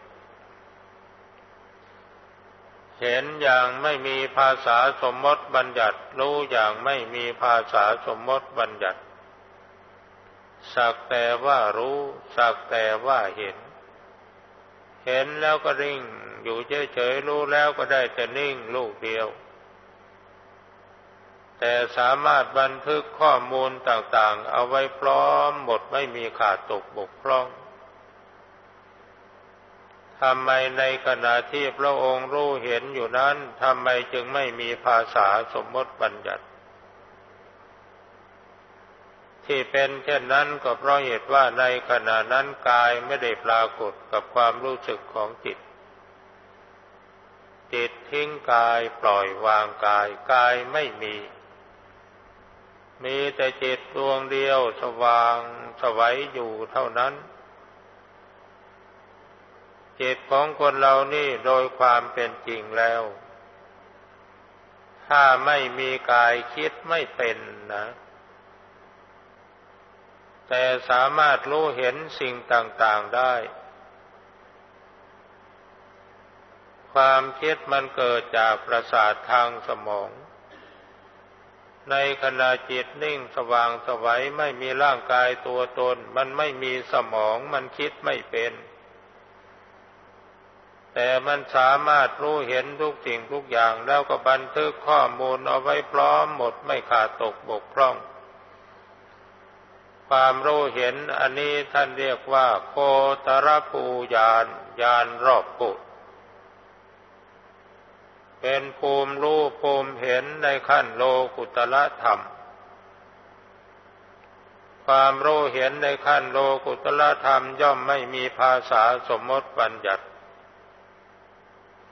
เห็นอย่างไม่มีภาษาสมมติบัญญัติ รู้อย่างไม่มีภาษาสมมติบัญญัติ สักแต่ว่ารู้ สักแต่ว่าเห็น เห็นแล้วก็ริ่ง อยู่เฉยๆรู้แล้วก็ได้แต่นิ่งลูกเดียว แต่สามารถบันทึกข้อมูลต่างๆ เอาไว้พร้อมหมดไม่มีขาดตกบกพร่องทำไมในขณะที่พระองค์รู้เห็นอยู่นั้นทำไมจึงไม่มีภาษาสมมติบัญญัติ ที่เป็นเช่นนั้นก็เพราะเหตุว่าในขณะนั้นกายไม่ได้ปรากฏกับความรู้สึกของจิต จิตทิ้งกายปล่อยวางกายกายไม่มี มีแต่จิตดวงเดียวสว่างสวัยอยู่เท่านั้น จิตของคนเรานี่โดยความเป็นจริงแล้ว ถ้าไม่มีกายคิดไม่เป็นนะ แต่สามารถรู้เห็นสิ่งต่างๆได้ ความคิดมันเกิดจากประสาททางสมอง ในขณะจิตนิ่งสว่างสวัยไม่มีร่างกายตัวตน มันไม่มีสมองมันคิดไม่เป็น แต่มันสามารถรู้เห็นทุกสิ่งทุกอย่างแล้วก็บันทึกข้อมูลเอาไว้พร้อมหมดไม่ขาดตกบกพร่อง ความรู้เห็นอันนี้ท่านเรียกว่า โคตรภูยานยานรอบปุ เป็นภูมิรู้ภูมิเห็นในขั้นโลกุตละธรรม ความรู้เห็นในขั้นโลกุตละธรรมย่อมไม่มีภาษาสมมติบัญญัติ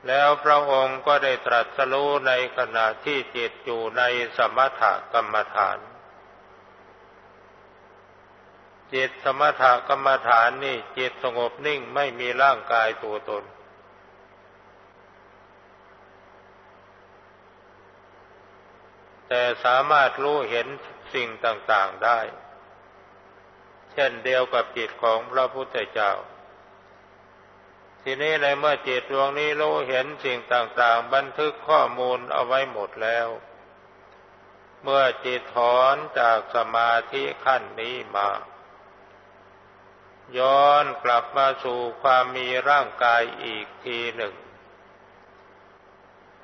แล้วพระองค์ก็ได้ตรัสรู้ในขณะที่จิตอยู่ในสมถกรรมฐาน จิตสมถกรรมฐานนี่จิตสงบนิ่งไม่มีร่างกายตัวตน แต่สามารถรู้เห็นสิ่งต่างๆได้ เช่นเดียวกับจิตของพระพุทธเจ้า ทีนี้ในเมื่อจิตดวงนี้รู้เห็นสิ่งต่างๆ บันทึกข้อมูลเอาไว้หมดแล้ว เมื่อจิตถอนจากสมาธิขั้นนี้มา ย้อนกลับมาสู่ความมีร่างกายอีกทีหนึ่ง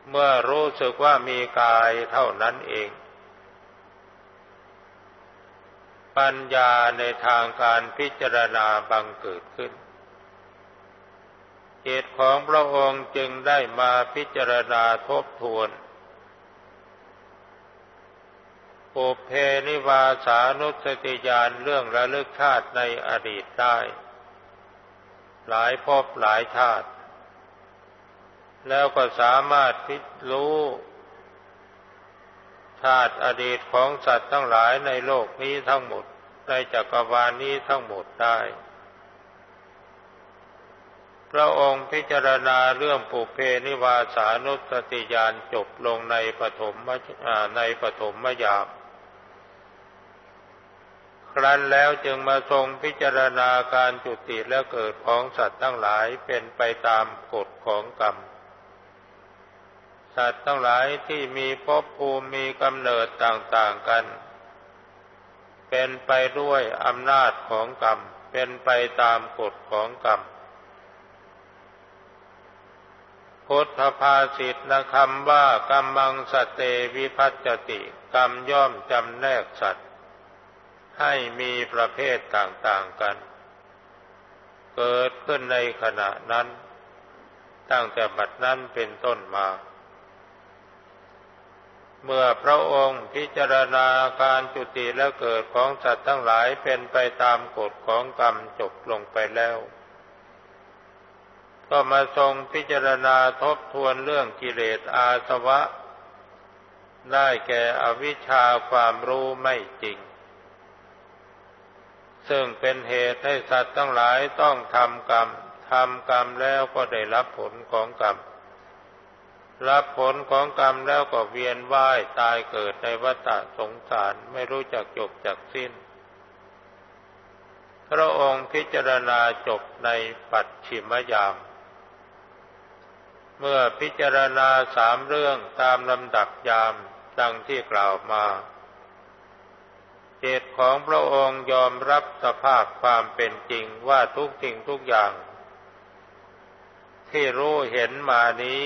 เมื่อรู้สึกว่ามีกายเท่านั้นเอง ปัญญาในทางการพิจารณาบังเกิดขึ้นเหตุของพระองค์จึงได้มาพิจารณาทบทวนปุเพนิวาสานุสติญาณเรื่องระลึกชาติในอดีตได้ หลายภพหลายชาติ แล้วก็สามารถพิรู้ชาติอดีตของสัตว์ทั้งหลายในโลกนี้ทั้งหมด ในจักรวาลนี้ทั้งหมดได้ พระองค์พิจารณาเรื่องปุเพนิวาสานุสติญาณจบลงในปฐมในปฐมยามครั้นแล้วจึงมาทรงพิจารณาการจุติและเกิดของสัตว์ทั้งหลายเป็นไปตามกฎของกรรม สัตว์ทั้งหลายที่มีภพภูมิมีกำเนิดต่างๆกัน เป็นไปด้วยอำนาจของกรรม เป็นไปตามกฎของกรรมพุทธภาษิตนะคำว่ากรรมังสเตวิพัจติกรรมย่อมจำแนกสัตว์ ให้มีประเภทต่างๆกัน เกิดขึ้นในขณะนั้น ตั้งแต่บัดนั้นเป็นต้นมา เมื่อพระองค์พิจารณาการจุติและเกิดของสัตว์ทั้งหลายเป็นไปตามกฎของกรรมจบลงไปแล้ว ก็มาทรงพิจารณาทบทวนเรื่องกิเลสอาสวะ ได้แก่อวิชชาความรู้ไม่จริง ซึ่งเป็นเหตุให้สัตว์ทั้งหลายต้องทำกรรมทำกรรมแล้วก็ได้รับผลของกรรม รับผลของกรรมแล้วก็เวียนว่ายตายเกิดในวัฏสงสารไม่รู้จักจบจักสิ้น พระองค์พิจารณาจบในปัจฉิมยาม เมื่อพิจารณาสามเรื่องตามลำดับยามดังที่กล่าวมา เจตของพระองค์ยอมรับสภาพความเป็นจริงว่าทุกสิ่งทุกอย่าง ที่รู้เห็นมานี้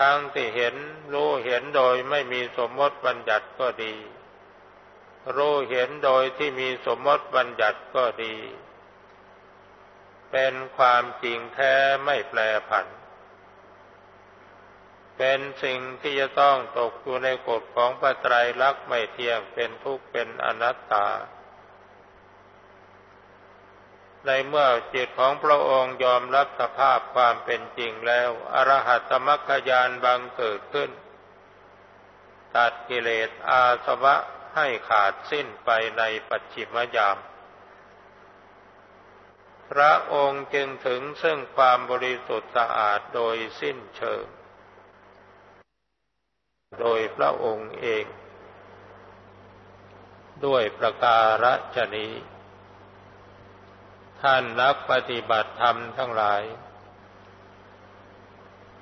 ทั้งที่เห็นรู้เห็นโดยไม่มีสมมติบัญญัติก็ดี รู้เห็นโดยที่มีสมมติบัญญัติก็ดี เป็นความจริงแท้ไม่แปรผัน เป็นสิ่งที่จะต้องตกอยู่ในกฎของพระไตรลักษณ์ไม่เที่ยงเป็นทุกข์เป็นอนัตตา ในเมื่อจิตของพระองค์ยอมรับสภาพความเป็นจริงแล้ว อรหัตมรรคยานบังเกิดขึ้น ตัดกิเลสอาสวะให้ขาดสิ้นไปในปัจฉิมยาม พระองค์จึงถึงซึ่งความบริสุทธิ์สะอาดโดยสิ้นเชิง โดยพระองค์เอง ด้วยประการฉนี้ ท่านนักปฏิบัติธรรมทั้งหลาย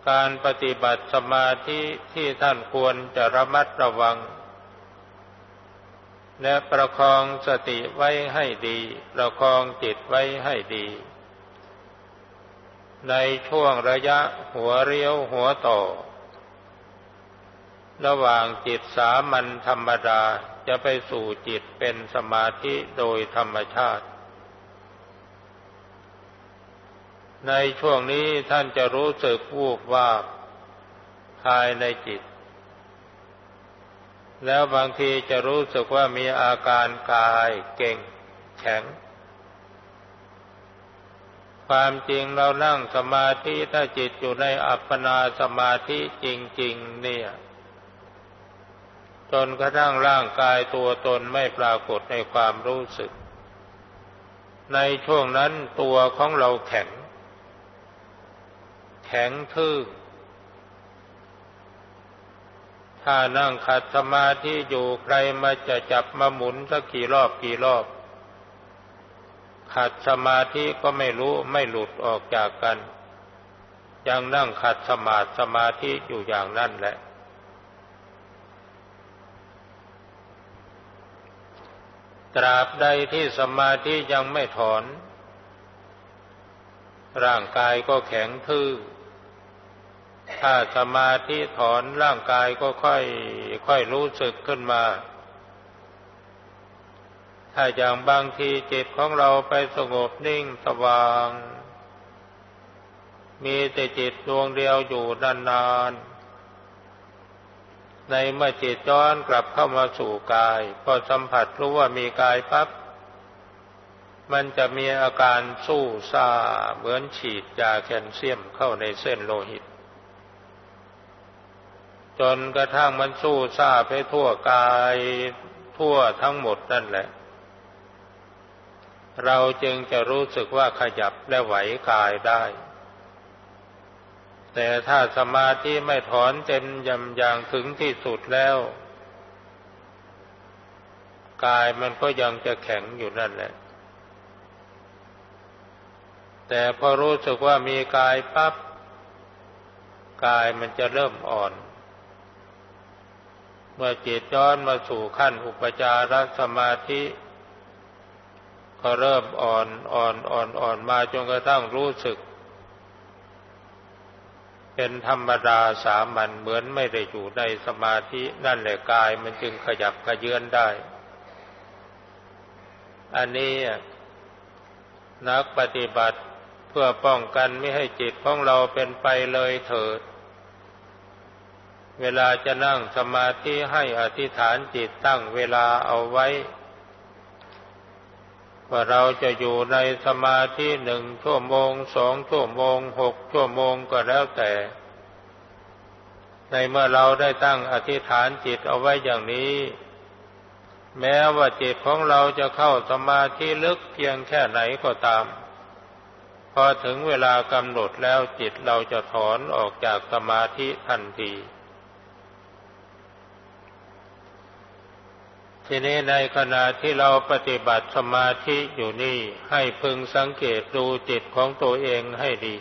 การปฏิบัติสมาธิที่ท่านควรจะระมัดระวัง และประคองสติไว้ให้ดี ประคองจิตไว้ให้ดี ในช่วงระยะหัวเรียวหัวต่อ ระหว่างจิตสามัญธรรมดาจะไปสู่จิตเป็นสมาธิโดยธรรมชาติ ในช่วงนี้ท่านจะรู้สึกวูบว่าภายในจิต แล้วบางทีจะรู้สึกว่ามีอาการกายเก่ง แข็ง ความจริงเรานั่งสมาธิถ้าจิตอยู่ในอัปปนาสมาธิจริง ๆ เนี่ย จนกระทั่งร่างกายตัวตนไม่ปรากฏในความรู้สึก ในช่วงนั้นตัวของเราแข็ง ข็งทื่อถ้านั่งขัดสมาธิอยู่ใครมาจะจับมาหมุนสักกี่รอบกี่รอบ ขัดสมาธิก็ไม่รู้ไม่หลุดออกจากกัน ยังนั่งขัดสมาธิสมาธิอยู่อย่างนั้นแหละ ตราบใดที่สมาธิยังไม่ถอน ร่างกายก็แข็งทื่อ ถ้าสมาธิถอนร่างกายก็ค่อย ค่อยรู้สึกขึ้นมา ถ้าอย่างบางทีจิตของเราไปสงบนิ่งสว่าง มีแต่จิตดวงเดียวอยู่นานๆ ในเมื่อจิตย้อนกลับเข้ามาสู่กาย พอสัมผัสรู้ว่ามีกายปั๊บมันจะมีอาการสู้ซาเหมือนฉีดยาแคลเซียมเข้าในเส้นโลหิต จนกระทั่งมันสู้ซาไปทั่วกายทั่วทั้งหมดนั่นแหละ เราจึงจะรู้สึกว่าขยับและไหวกายได้ แต่ถ้าสมาธิไม่ถอนเต็มยำอย่างถึงที่สุดแล้ว กายมันก็ยังจะแข็งอยู่นั่นแหละ แต่พอรู้สึกว่ามีกายปับ๊บกายมันจะเริ่มอ่อน เมื่อจิตย้อนมาสู่ขั้นอุปจารสมาธิ ก็เริ่มอ่อนอ่อนอ่อนอ่อนมาจนกระทั่งรู้สึก เป็นธรรมดาสามัญเหมือนไม่ได้อยู่ในสมาธินั่นแหละกายมันจึงขยับขยื่นได้ อันนี้นักปฏิบัติเพื่อป้องกันไม่ให้จิตของเราเป็นไปเลยเถิด เวลาจะนั่งสมาธิให้อธิษฐานจิตตั้งเวลาเอาไว้ ว่าเราจะอยู่ในสมาธิหนึ่งชั่วโมงสองชั่วโมงหกชั่วโมงก็แล้วแต่ ในเมื่อเราได้ตั้งอธิษฐานจิตเอาไว้อย่างนี้ แม้ว่าจิตของเราจะเข้าสมาธิลึกเพียงแค่ไหนก็ตาม พอถึงเวลากำหนดแล้วจิตเราจะถอนออกจากสมาธิทันที ทีนี้ในขณะที่เราปฏิบัติสมาธิอยู่นี่ให้พึงสังเกตดูจิตของตัวเองให้ดี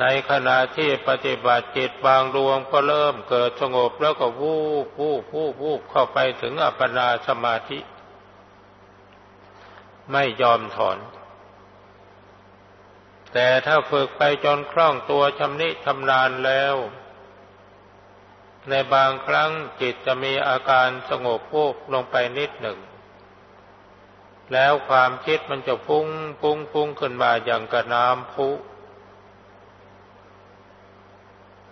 ในขณะที่ปฏิบัติจิตบางดวงก็เริ่มเกิดสงบแล้วก็วูบวูบวูบวูบเข้าไปถึงอัปปนาสมาธิ ไม่ยอมถอน แต่ถ้าฝึกไปจนคล่องตัวชำนิชำนาญแล้ว ในบางครั้งจิตจะมีอาการสงบวูบลงไปนิดหนึ่ง แล้วความคิดมันจะพุ่งพุ่งพุ่งขึ้นมาอย่างกระน้ำพุ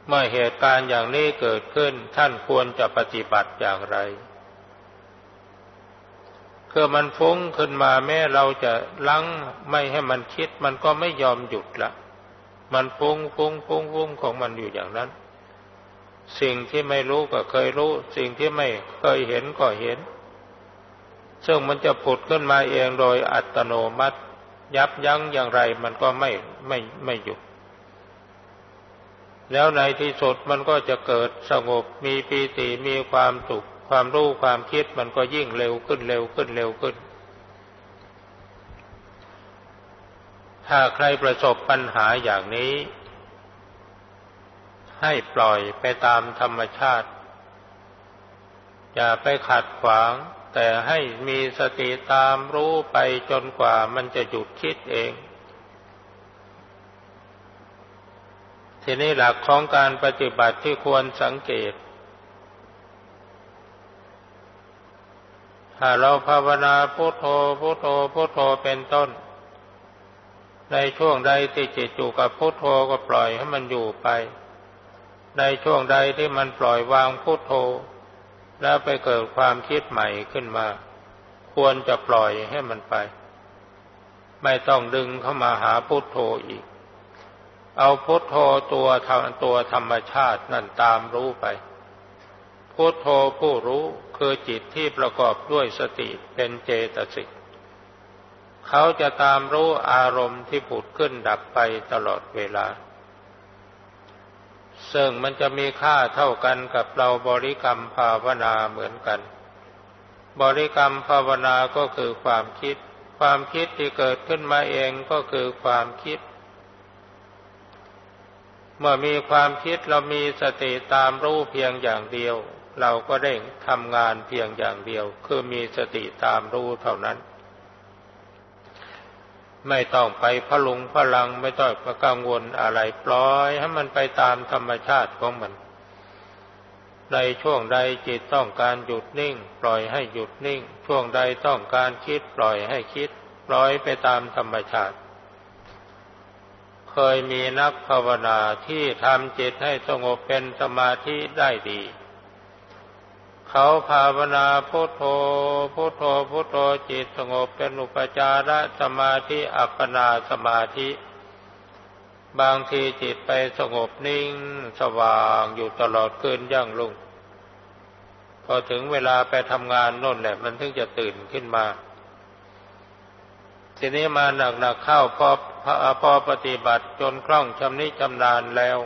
เมื่อเหตุการณ์อย่างนี้เกิดขึ้นท่านควรจะปฏิบัติอย่างไร คือมันฟุ้งขึ้นมาแม้เราจะลังไม่ให้มันคิดมันก็ไม่ยอมหยุดละ มันฟุ้งฟุ้งฟุ้งฟุ้งของมันอยู่อย่างนั้น สิ่งที่ไม่รู้ก็เคยรู้ สิ่งที่ไม่เคยเห็นก็เห็น ซึ่งมันจะผุดขึ้นมาเองโดยอัตโนมัติ ยับยั้งอย่างไรมันก็ไม่ไม่ไม่หยุด แล้วในที่สุดมันก็จะเกิดสงบมีปีติมีความสุขความรู้ความคิดมันก็ยิ่งเร็วขึ้นเร็วขึ้นเร็วขึ้น ถ้าใครประสบปัญหาอย่างนี้ ให้ปล่อยไปตามธรรมชาติ อย่าไปขัดขวาง แต่ให้มีสติตามรู้ไปจนกว่ามันจะหยุดคิดเอง ทีนี้หลักของการปฏิบัติที่ควรสังเกต ถ้าเราภาวนาพุโทโธพุโทโธพุโทโธเป็นต้นในช่วงใดที่จิตอยู่กับพุโทโธก็ปล่อยให้มันอยู่ไป ในช่วงใดที่มันปล่อยวางพุโทโธ แล้วไปเกิดความคิดใหม่ขึ้นมา ควรจะปล่อยให้มันไป ไม่ต้องดึงเข้ามาหาพุโทโธอีก เอาพุทโธตัวทตัวธรรมชาตินั่นตามรู้ไป พุทโธผู้รู้คือจิตที่ประกอบด้วยสติเป็นเจตสิกเขาจะตามรู้อารมณ์ที่ผุดขึ้นดับไปตลอดเวลา ซึ่งมันจะมีค่าเท่ากันกับเราบริกรรมภาวนาเหมือนกัน บริกรรมภาวนาก็คือความคิด ความคิดที่เกิดขึ้นมาเองก็คือความคิด เมื่อมีความคิดเรามีสติตามรู้เพียงอย่างเดียว เราก็ได้ทำงานเพียงอย่างเดียว คือมีสติตามรู้เท่านั้น ไม่ต้องไปพลุงพลังไม่ต้องกังวลอะไรปล่อยให้มันไปตามธรรมชาติของมันในช่วงใดจิตต้องการหยุดนิ่ง ปล่อยให้หยุดนิ่ง ช่วงใดต้องการคิด ปล่อยให้คิด ปล่อยไปตามธรรมชาติ เคยมีนักภาวนาที่ทำจิตให้สงบเป็นสมาธิได้ดี เขาภาวนาพุทโธพุทโธพุทโธจิตสงบเป็นอุปจารสมาธิอัปปนาสมาธิ บางทีจิตไปสงบนิ่งสว่างอยู่ตลอดคืนยั่งลุ่งพอถึงเวลาไปทำงานน่นแหละมันถึงจะตื่นขึ้นมา ทีนี้มาหนักๆเข้าพอพอปฏิบัติจนคล่องชำนิชำนาญแล้ว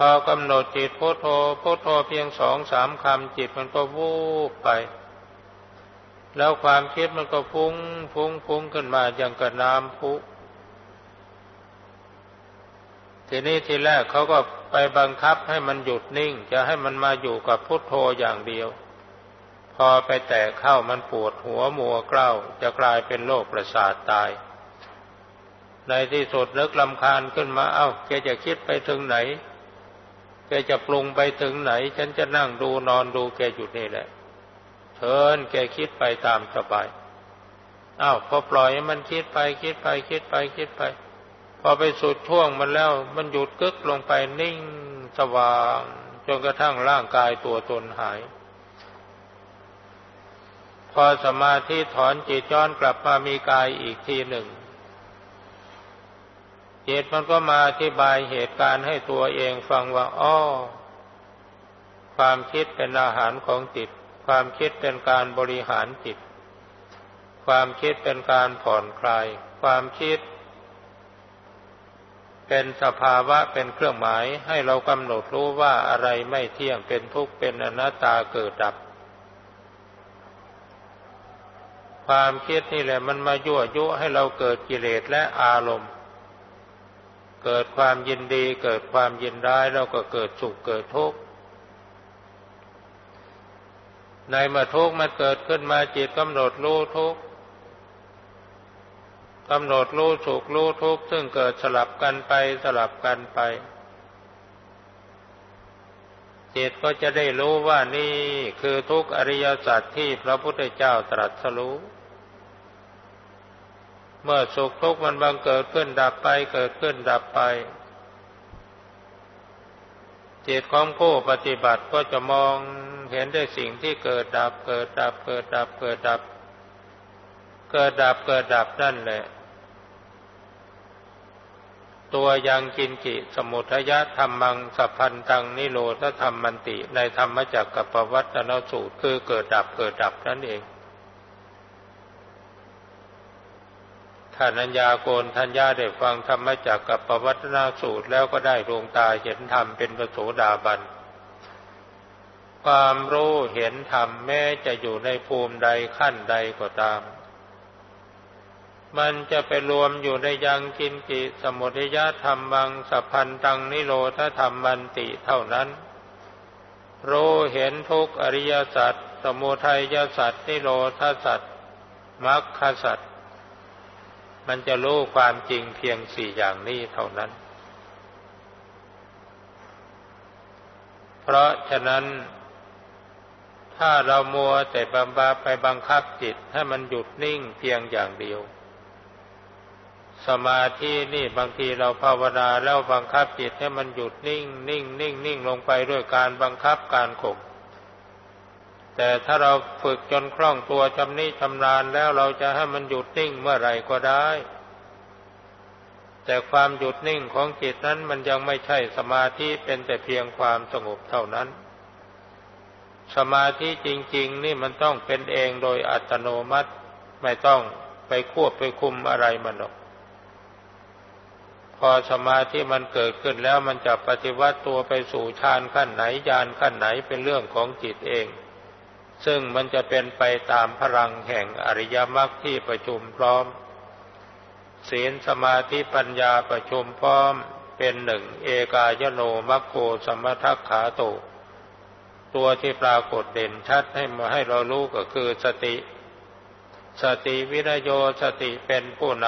พอกำหนดจิตพุทโธพุทโธเพียงสองสามคำจิตมันก็วูบไป แล้วความคิดมันก็ฟุ้งฟุ้งฟุ้งขึ้นมาอย่างกระน้ำพุทีนี้ทีแรกเขาก็ไปบังคับให้มันหยุดนิ่ง จะให้มันมาอยู่กับพุทโธอย่างเดียว พอไปแตะเข้ามันปวดหัวมัวเกล้าจะกลายเป็นโรคประสาทตาย ในที่สุดนึกลำคาญขึ้นมาเอา้าแกจะคิดไปถึงไหน แกจะปรุงไปถึงไหน ฉันจะนั่งดูนอนดูแกอยู่นี่แหละเชิญแกคิดไปตามสบายอ้าวพอปล่อยมันคิดไปคิดไปคิดไปคิดไป พอไปสุดช่วงมันแล้ว มันหยุดกึกลงไปนิ่งสว่างจนกระทั่งร่างกายตัวตนหาย พอสมาธิถอนจิตย้อนกลับมามีกายอีกทีหนึ่ง จิตมันก็มาอธิบายเหตุการณ์ให้ตัวเองฟังว่าอ้อความคิดเป็นอาหารของจิต ความคิดเป็นการบริหารจิต ความคิดเป็นการผ่อนคลาย ความคิด เป็นสภาวะเป็นเครื่องหมายให้เรากำหนดรู้ว่าอะไรไม่เที่ยงเป็นทุกข์เป็นอนัตตาเกิดดับ ความคิดนี่แหละมันมายั่วยุให้เราเกิดกิเลสและอารมณ์ เกิดความยินดีเกิดความยินร้ายแล้วก็เกิดสุขเกิดทุกข์ในเมื่อทุกข์มันเกิดขึ้นมาจิตกำหนดรู้ทุกข์กำหนดรู้สุขรู้ทุกข์ซึ่งเกิดสลับกันไปสลับกันไปจิตก็จะได้รู้ว่านี่คือทุกอริยสัจที่พระพุทธเจ้าตรัสรู้ เมื่อสุขทุกข์มันบังเกิดขึ้นดับไปเกิดขึ้นดับไป จิตของผู้ปฏิบัติก็จะมองเห็นได้สิ่งที่เกิดดับเกิดดับเกิดดับเกิดดับ เกิดดับเกิดดับนั่นแหละ ตัวยังกินจิสมุทยะธรรมังสัพพันตังนิโรธธรรมมันติ ในธรรมจักกับปวัตนสูตรคือเกิดดับเกิดดับนั่นเอง ท่านัญญาโกนทัญญาได้ฟังธรรมจักกับปวัตนาสูตรแล้วก็ได้ดวงตาเห็นธรรมเป็นพระโสดาบัน ความรู้เห็นธรรมแม้จะอยู่ในภูมิใดขั้นใดก็ตาม มันจะไปรวมอยู่ในยังกินกิสมุทยธรรมบังสัพพันตังนิโรธธรรมบันติเท่านั้น รู้เห็นทุกอริยสัจสมุทัยสัจนิโรธสัจมรรคสัจ มันจะรู้ความจริงเพียงสี่อย่างนี้เท่านั้น เพราะฉะนั้น ถ้าเรามัวแต่บำบาไปบังคับจิตให้มันหยุดนิ่งเพียงอย่างเดียว สมาธินี่บางทีเราภาวนาแล้วบังคับจิตให้มันหยุดนิ่ง นิ่งนิ่งนิ่งลงไปด้วยการบังคับการข่ม แต่ถ้าเราฝึกจนคล่องตัวจำนี้ชำนาญแล้วเราจะให้มันหยุดนิ่งเมื่อไหร่ก็ได้ แต่ความหยุดนิ่งของจิตนั้นมันยังไม่ใช่สมาธิเป็นแต่เพียงความสงบเท่านั้น สมาธิจริง ๆ นี่มันต้องเป็นเองโดยอัตโนมัติ ไม่ต้องไปควบไปคุมอะไรมันหรอกพอสมาธิมันเกิดขึ้นแล้วมันจะปฏิวัติตัวไปสู่ฌานขั้นไหนญาณขั้นไหนเป็นเรื่องของจิตเอง ซึ่งมันจะเป็นไปตามพลังแห่งอริยมรรคที่ประชุมพร้อม ศีลสมาธิปัญญาประชุมพร้อมเป็นหนึ่งเอกายโนมัคโคสมทัคขาโต ตัวที่ปรากฏเด่นชัดให้มาให้เรารู้ก็คือสติ สติวิรโยสติเป็นผู้น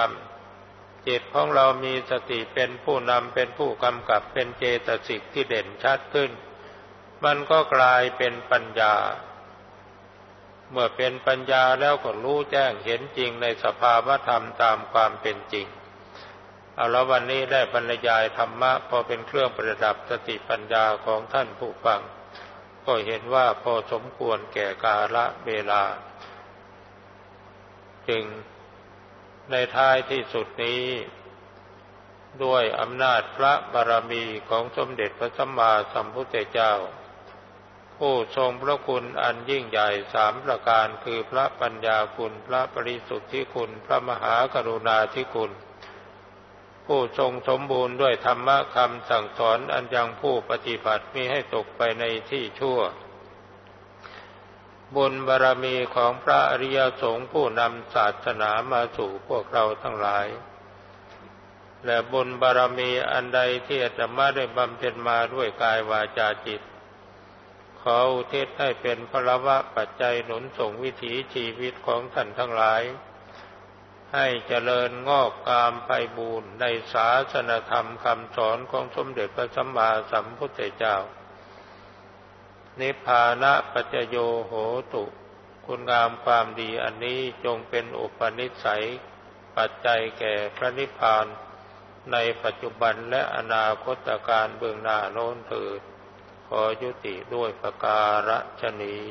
ำจิตของเรามีสติเป็นผู้นำเป็นผู้กำกับเป็นเจตสิกที่เด่นชัดขึ้น มันก็กลายเป็นปัญญา เมื่อเป็นปัญญาแล้วก็รู้แจ้งเห็นจริงในสภาวธรรมตามความเป็นจริง เอาละวันนี้ได้บรรยายธรรมะพอเป็นเครื่องประดับสติปัญญาของท่านผู้ฟัง ก็เห็นว่าพอสมควรแก่กาละเวลา จึงในท้ายที่สุดนี้ ด้วยอำนาจพระบารมีของสมเด็จพระสัมมาสัมพุทธเจ้า ผู้ทรงพระคุณอันยิ่งใหญ่สามประการคือพระปัญญาคุณ พระปริสุทธิคุณ พระมหากรุณาธิคุณ ผู้ทรงสมบูรณ์ด้วยธรรมะคำสั่งสอนอันยังผู้ปฏิบัติมีให้ตกไปในที่ชั่ว บุญบารรมีของพระอริยสงฆ์ผู้นำศาสนามาสู่พวกเราทั้งหลายและบุญบารรมีอันใดที่อาตมาได้บำเพ็ญมาด้วยกายวาจาจิต ขออุทิศให้เป็นพระวะปัจจัยหนุนส่งวิถีชีวิตของท่านทั้งหลาย ให้เจริญงอกงามไปบูรณ์ในศาสนธรรมคำสอนของสมเด็จพระสัมมาสัมพุทธเจ้า นิพพานะปัจโยโหตุ คุณงามความดีอันนี้จงเป็นอุปนิสัย ปัจจัยแก่พระนิพพาน ในปัจจุบันและอนาคตการเบื้องหน้าโน้นเถิด ขอยุติด้วยประการฉนี้